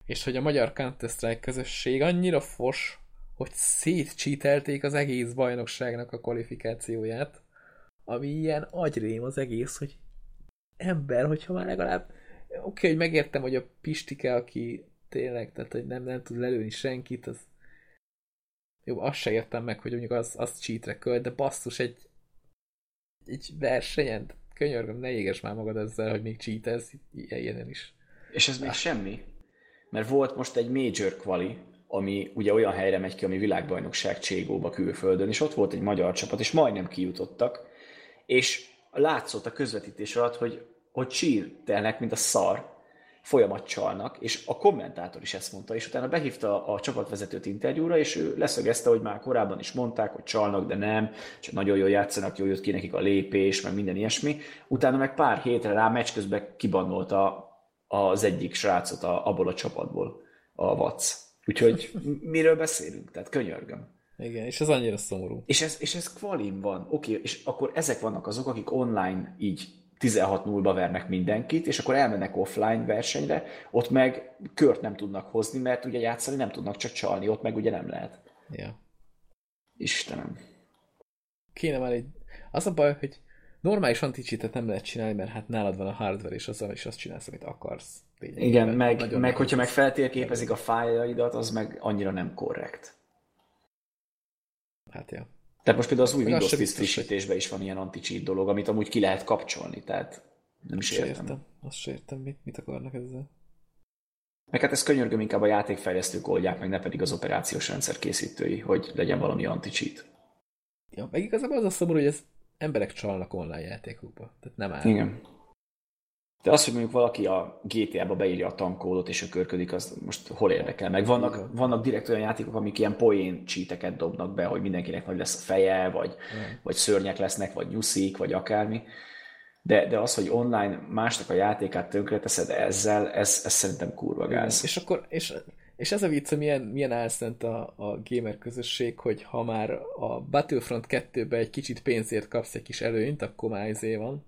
és hogy a magyar Counter-Strike közösség annyira fos, hogy szétcsítelték az egész bajnokságnak a kvalifikációját, ami ilyen agyrém az egész, hogy ember, hogyha már legalább oké, okay, hogy megértem, hogy a Pistike, aki tényleg, tehát hogy nem, nem tud lelőni senkit, az jó, azt se értem meg, hogy mondjuk az, azt cheatre költ, de basszus, egy, egy versenyen, könyörgöm, ne éges már magad ezzel, hogy még cheatelsz ilyen is. És ez még semmi? Mert volt most egy major quali, ami ugye olyan helyre megy ki, ami világbajnokság Cségóba külföldön, és ott volt egy magyar csapat, és majdnem kijutottak, és látszott a közvetítés alatt, hogy, hogy csírtelnek, mint a szar, folyamat csalnak, és a kommentátor is ezt mondta, és utána behívta a csapatvezetőt interjúra, és ő leszögezte, hogy már korábban is mondták, hogy csalnak, de nem, csak nagyon jól játszanak, jól jött ki nekik a lépés, meg minden ilyesmi. Utána meg pár hétre rá meccs közben kibannolta az egyik srácot a, abból a csapatból, a Vac. Úgyhogy miről beszélünk? Tehát könyörgöm. Igen, és ez annyira szomorú. És ez, és ez kvalim van. Oké, okay, és akkor ezek vannak azok, akik online így 16-0-ba vernek mindenkit, és akkor elmennek offline versenyre, ott meg kört nem tudnak hozni, mert ugye játszani nem tudnak, csak csalni, ott meg ugye nem lehet. Ja. Istenem. Kéne már egy... Az a baj, hogy normális anti nem lehet csinálni, mert hát nálad van a hardware, és azzal is azt csinálsz, amit akarsz. Lényegében. Igen, meg, meg hogyha meg feltérképezik a fájlaidat, az meg annyira nem korrekt. Hát ja. Tehát most például az új Windows 10 frissítésben is van ilyen anti-cheat dolog, amit amúgy ki lehet kapcsolni, tehát nem is értem. értem. Azt sem értem, mit, mit akarnak ezzel. Meg hát ezt könyörgöm inkább a játékfejlesztők oldják, meg ne pedig az operációs rendszer készítői, hogy legyen valami anti-cheat. Ja, meg igazából az a szomorú, hogy ez emberek csalnak online játékokba. Tehát nem áll. Igen. De az, hogy mondjuk valaki a GTA-ba beírja a tankódot és a körködik, az most hol érdekel meg? Vannak, Igen. vannak direkt olyan játékok, amik ilyen poén csíteket dobnak be, hogy mindenkinek nagy lesz a feje, vagy, vagy szörnyek lesznek, vagy nyuszik, vagy akármi. De, de az, hogy online másnak a játékát tönkreteszed ezzel, ez, ez szerintem kurva gáz. És akkor, és, és ez a vicc, milyen, milyen álszent a, a gamer közösség, hogy ha már a Battlefront 2-be egy kicsit pénzért kapsz egy kis előnyt, akkor már izé van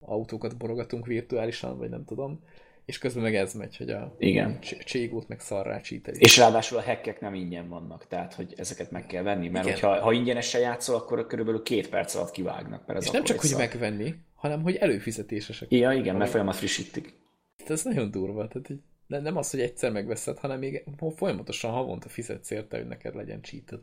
autókat borogatunk virtuálisan, vagy nem tudom, és közben meg ez megy, hogy a Igen. cségót meg szarrá csíteli. És ráadásul a hackek nem ingyen vannak, tehát hogy ezeket meg kell venni, mert Igen. hogyha, ha ingyenesen játszol, akkor körülbelül két perc alatt kivágnak. Mert ez és nem csak, hogy megvenni, hanem hogy előfizetésesek. Ja, igen, mert folyamat frissítik. Ez nagyon durva, tehát hogy nem az, hogy egyszer megveszed, hanem még folyamatosan havonta fizetsz érte, hogy neked legyen cheated.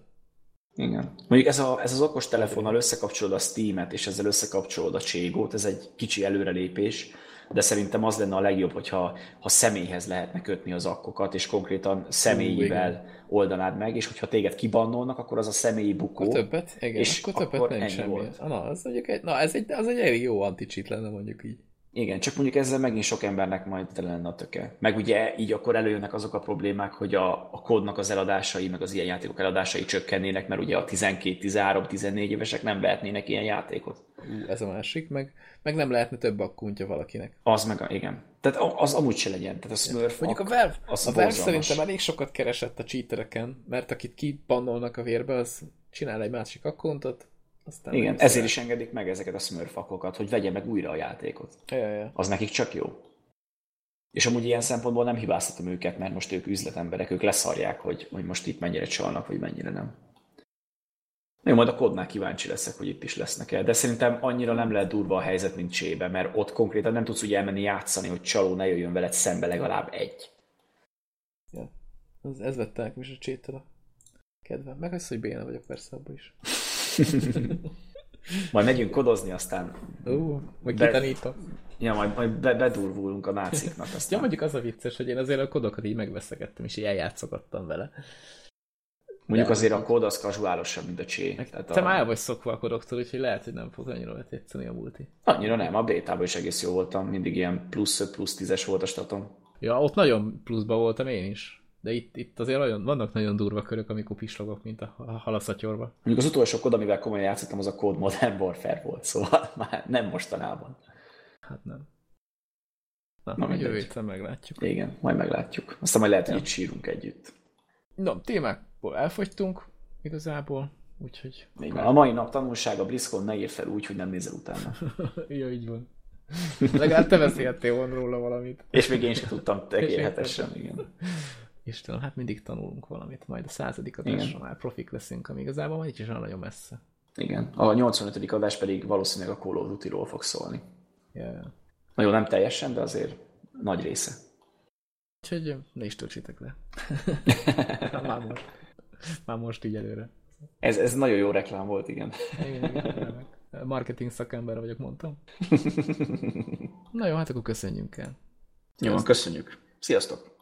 Igen. Mondjuk ez, a, ez az okos telefonnal összekapcsolod a Steam-et, és ezzel összekapcsolod a Cségót, ez egy kicsi előrelépés, de szerintem az lenne a legjobb, hogyha ha személyhez lehetne kötni az akkokat, és konkrétan személyivel oldanád meg, és hogyha téged kibannolnak, akkor az a személyi bukó. Akkor többet? Igen, és akkor többet akkor nem semmi. Na, az, egy, na, ez egy, az egy elég jó anti lenne mondjuk így. Igen, csak mondjuk ezzel megint sok embernek majd tele lenne a töke. Meg ugye így akkor előjönnek azok a problémák, hogy a, a kódnak az eladásai, meg az ilyen játékok eladásai csökkennének, mert ugye a 12, 13, 14 évesek nem vehetnének ilyen játékot. Ú, ez a másik, meg, meg nem lehetne több akkuntja valakinek. Az meg, a, igen. Tehát az amúgy se legyen. Tehát a Smurf Mondjuk a Valve, az a Valve szerintem elég sokat keresett a cheatereken, mert akit kibannolnak a vérbe, az csinál egy másik akkontot, aztán Igen, ezért is engedik meg ezeket a smurfakokat, hogy vegye meg újra a játékot. Ja, ja. Az nekik csak jó. És amúgy ilyen szempontból nem hibáztatom őket, mert most ők üzletemberek, ők leszarják, hogy, hogy most itt mennyire csalnak, vagy mennyire nem. Jó, majd a kodnál kíváncsi leszek, hogy itt is lesznek el. De szerintem annyira nem lehet durva a helyzet, mint csébe, mert ott konkrétan nem tudsz úgy elmenni játszani, hogy csaló ne jöjjön veled szembe legalább egy. Ja. Ez, ez vette nekem is a csétől a kedvem. Meg az, hogy béna vagyok persze abban is. [LAUGHS] Majd megyünk kodozni, aztán... Ó, majd be... kitanítom. Ja, majd, majd be, bedurvulunk a náciknak. Aztán... ja, mondjuk az a vicces, hogy én azért a kodokat így megveszegettem, és így eljátszogattam vele. Mondjuk azért a kód az kazuálosabb, mint a csé. Tehát te a... már el vagy szokva a kodoktól, úgyhogy lehet, hogy nem fog annyira tetszeni a multi. Annyira nem, a bétában is egész jó voltam, mindig ilyen plusz 5, plusz 10-es volt a statom. Ja, ott nagyon pluszba voltam én is. De itt, itt azért olyan, vannak nagyon durva körök, amikor pislogok, mint a halaszatyorba. Mondjuk az utolsó kod, amivel komolyan játszottam, az a Code Modern Warfare volt, szóval [LAUGHS] már nem mostanában. Hát nem. Na, Na jövő héten meglátjuk. Igen, majd meglátjuk. Aztán majd lehet, hogy itt sírunk együtt. Na, témákból elfogytunk igazából, úgyhogy... Igen, a mai nap tanulsága BlizzCon ne ír fel úgy, hogy nem nézel utána. [LAUGHS] ja, így van. Legalább te beszéltél volna róla valamit. És még én sem tudtam tökéletesen, igen. Istenem, hát mindig tanulunk valamit, majd a századik adásra már profik leszünk, ami igazából majd is nagyon messze. Igen, a 85. adás pedig valószínűleg a Call of Duty-ról fog szólni. Yeah. Nagyon nem teljesen, de azért nagy része. Úgyhogy ne is töltsétek le. [LAUGHS] már, most, már most így előre. Ez, ez nagyon jó reklám volt, igen. igen, igen Marketing szakember vagyok, mondtam. [LAUGHS] Na jó, hát akkor köszönjünk el. Jó, köszönjük. Sziasztok!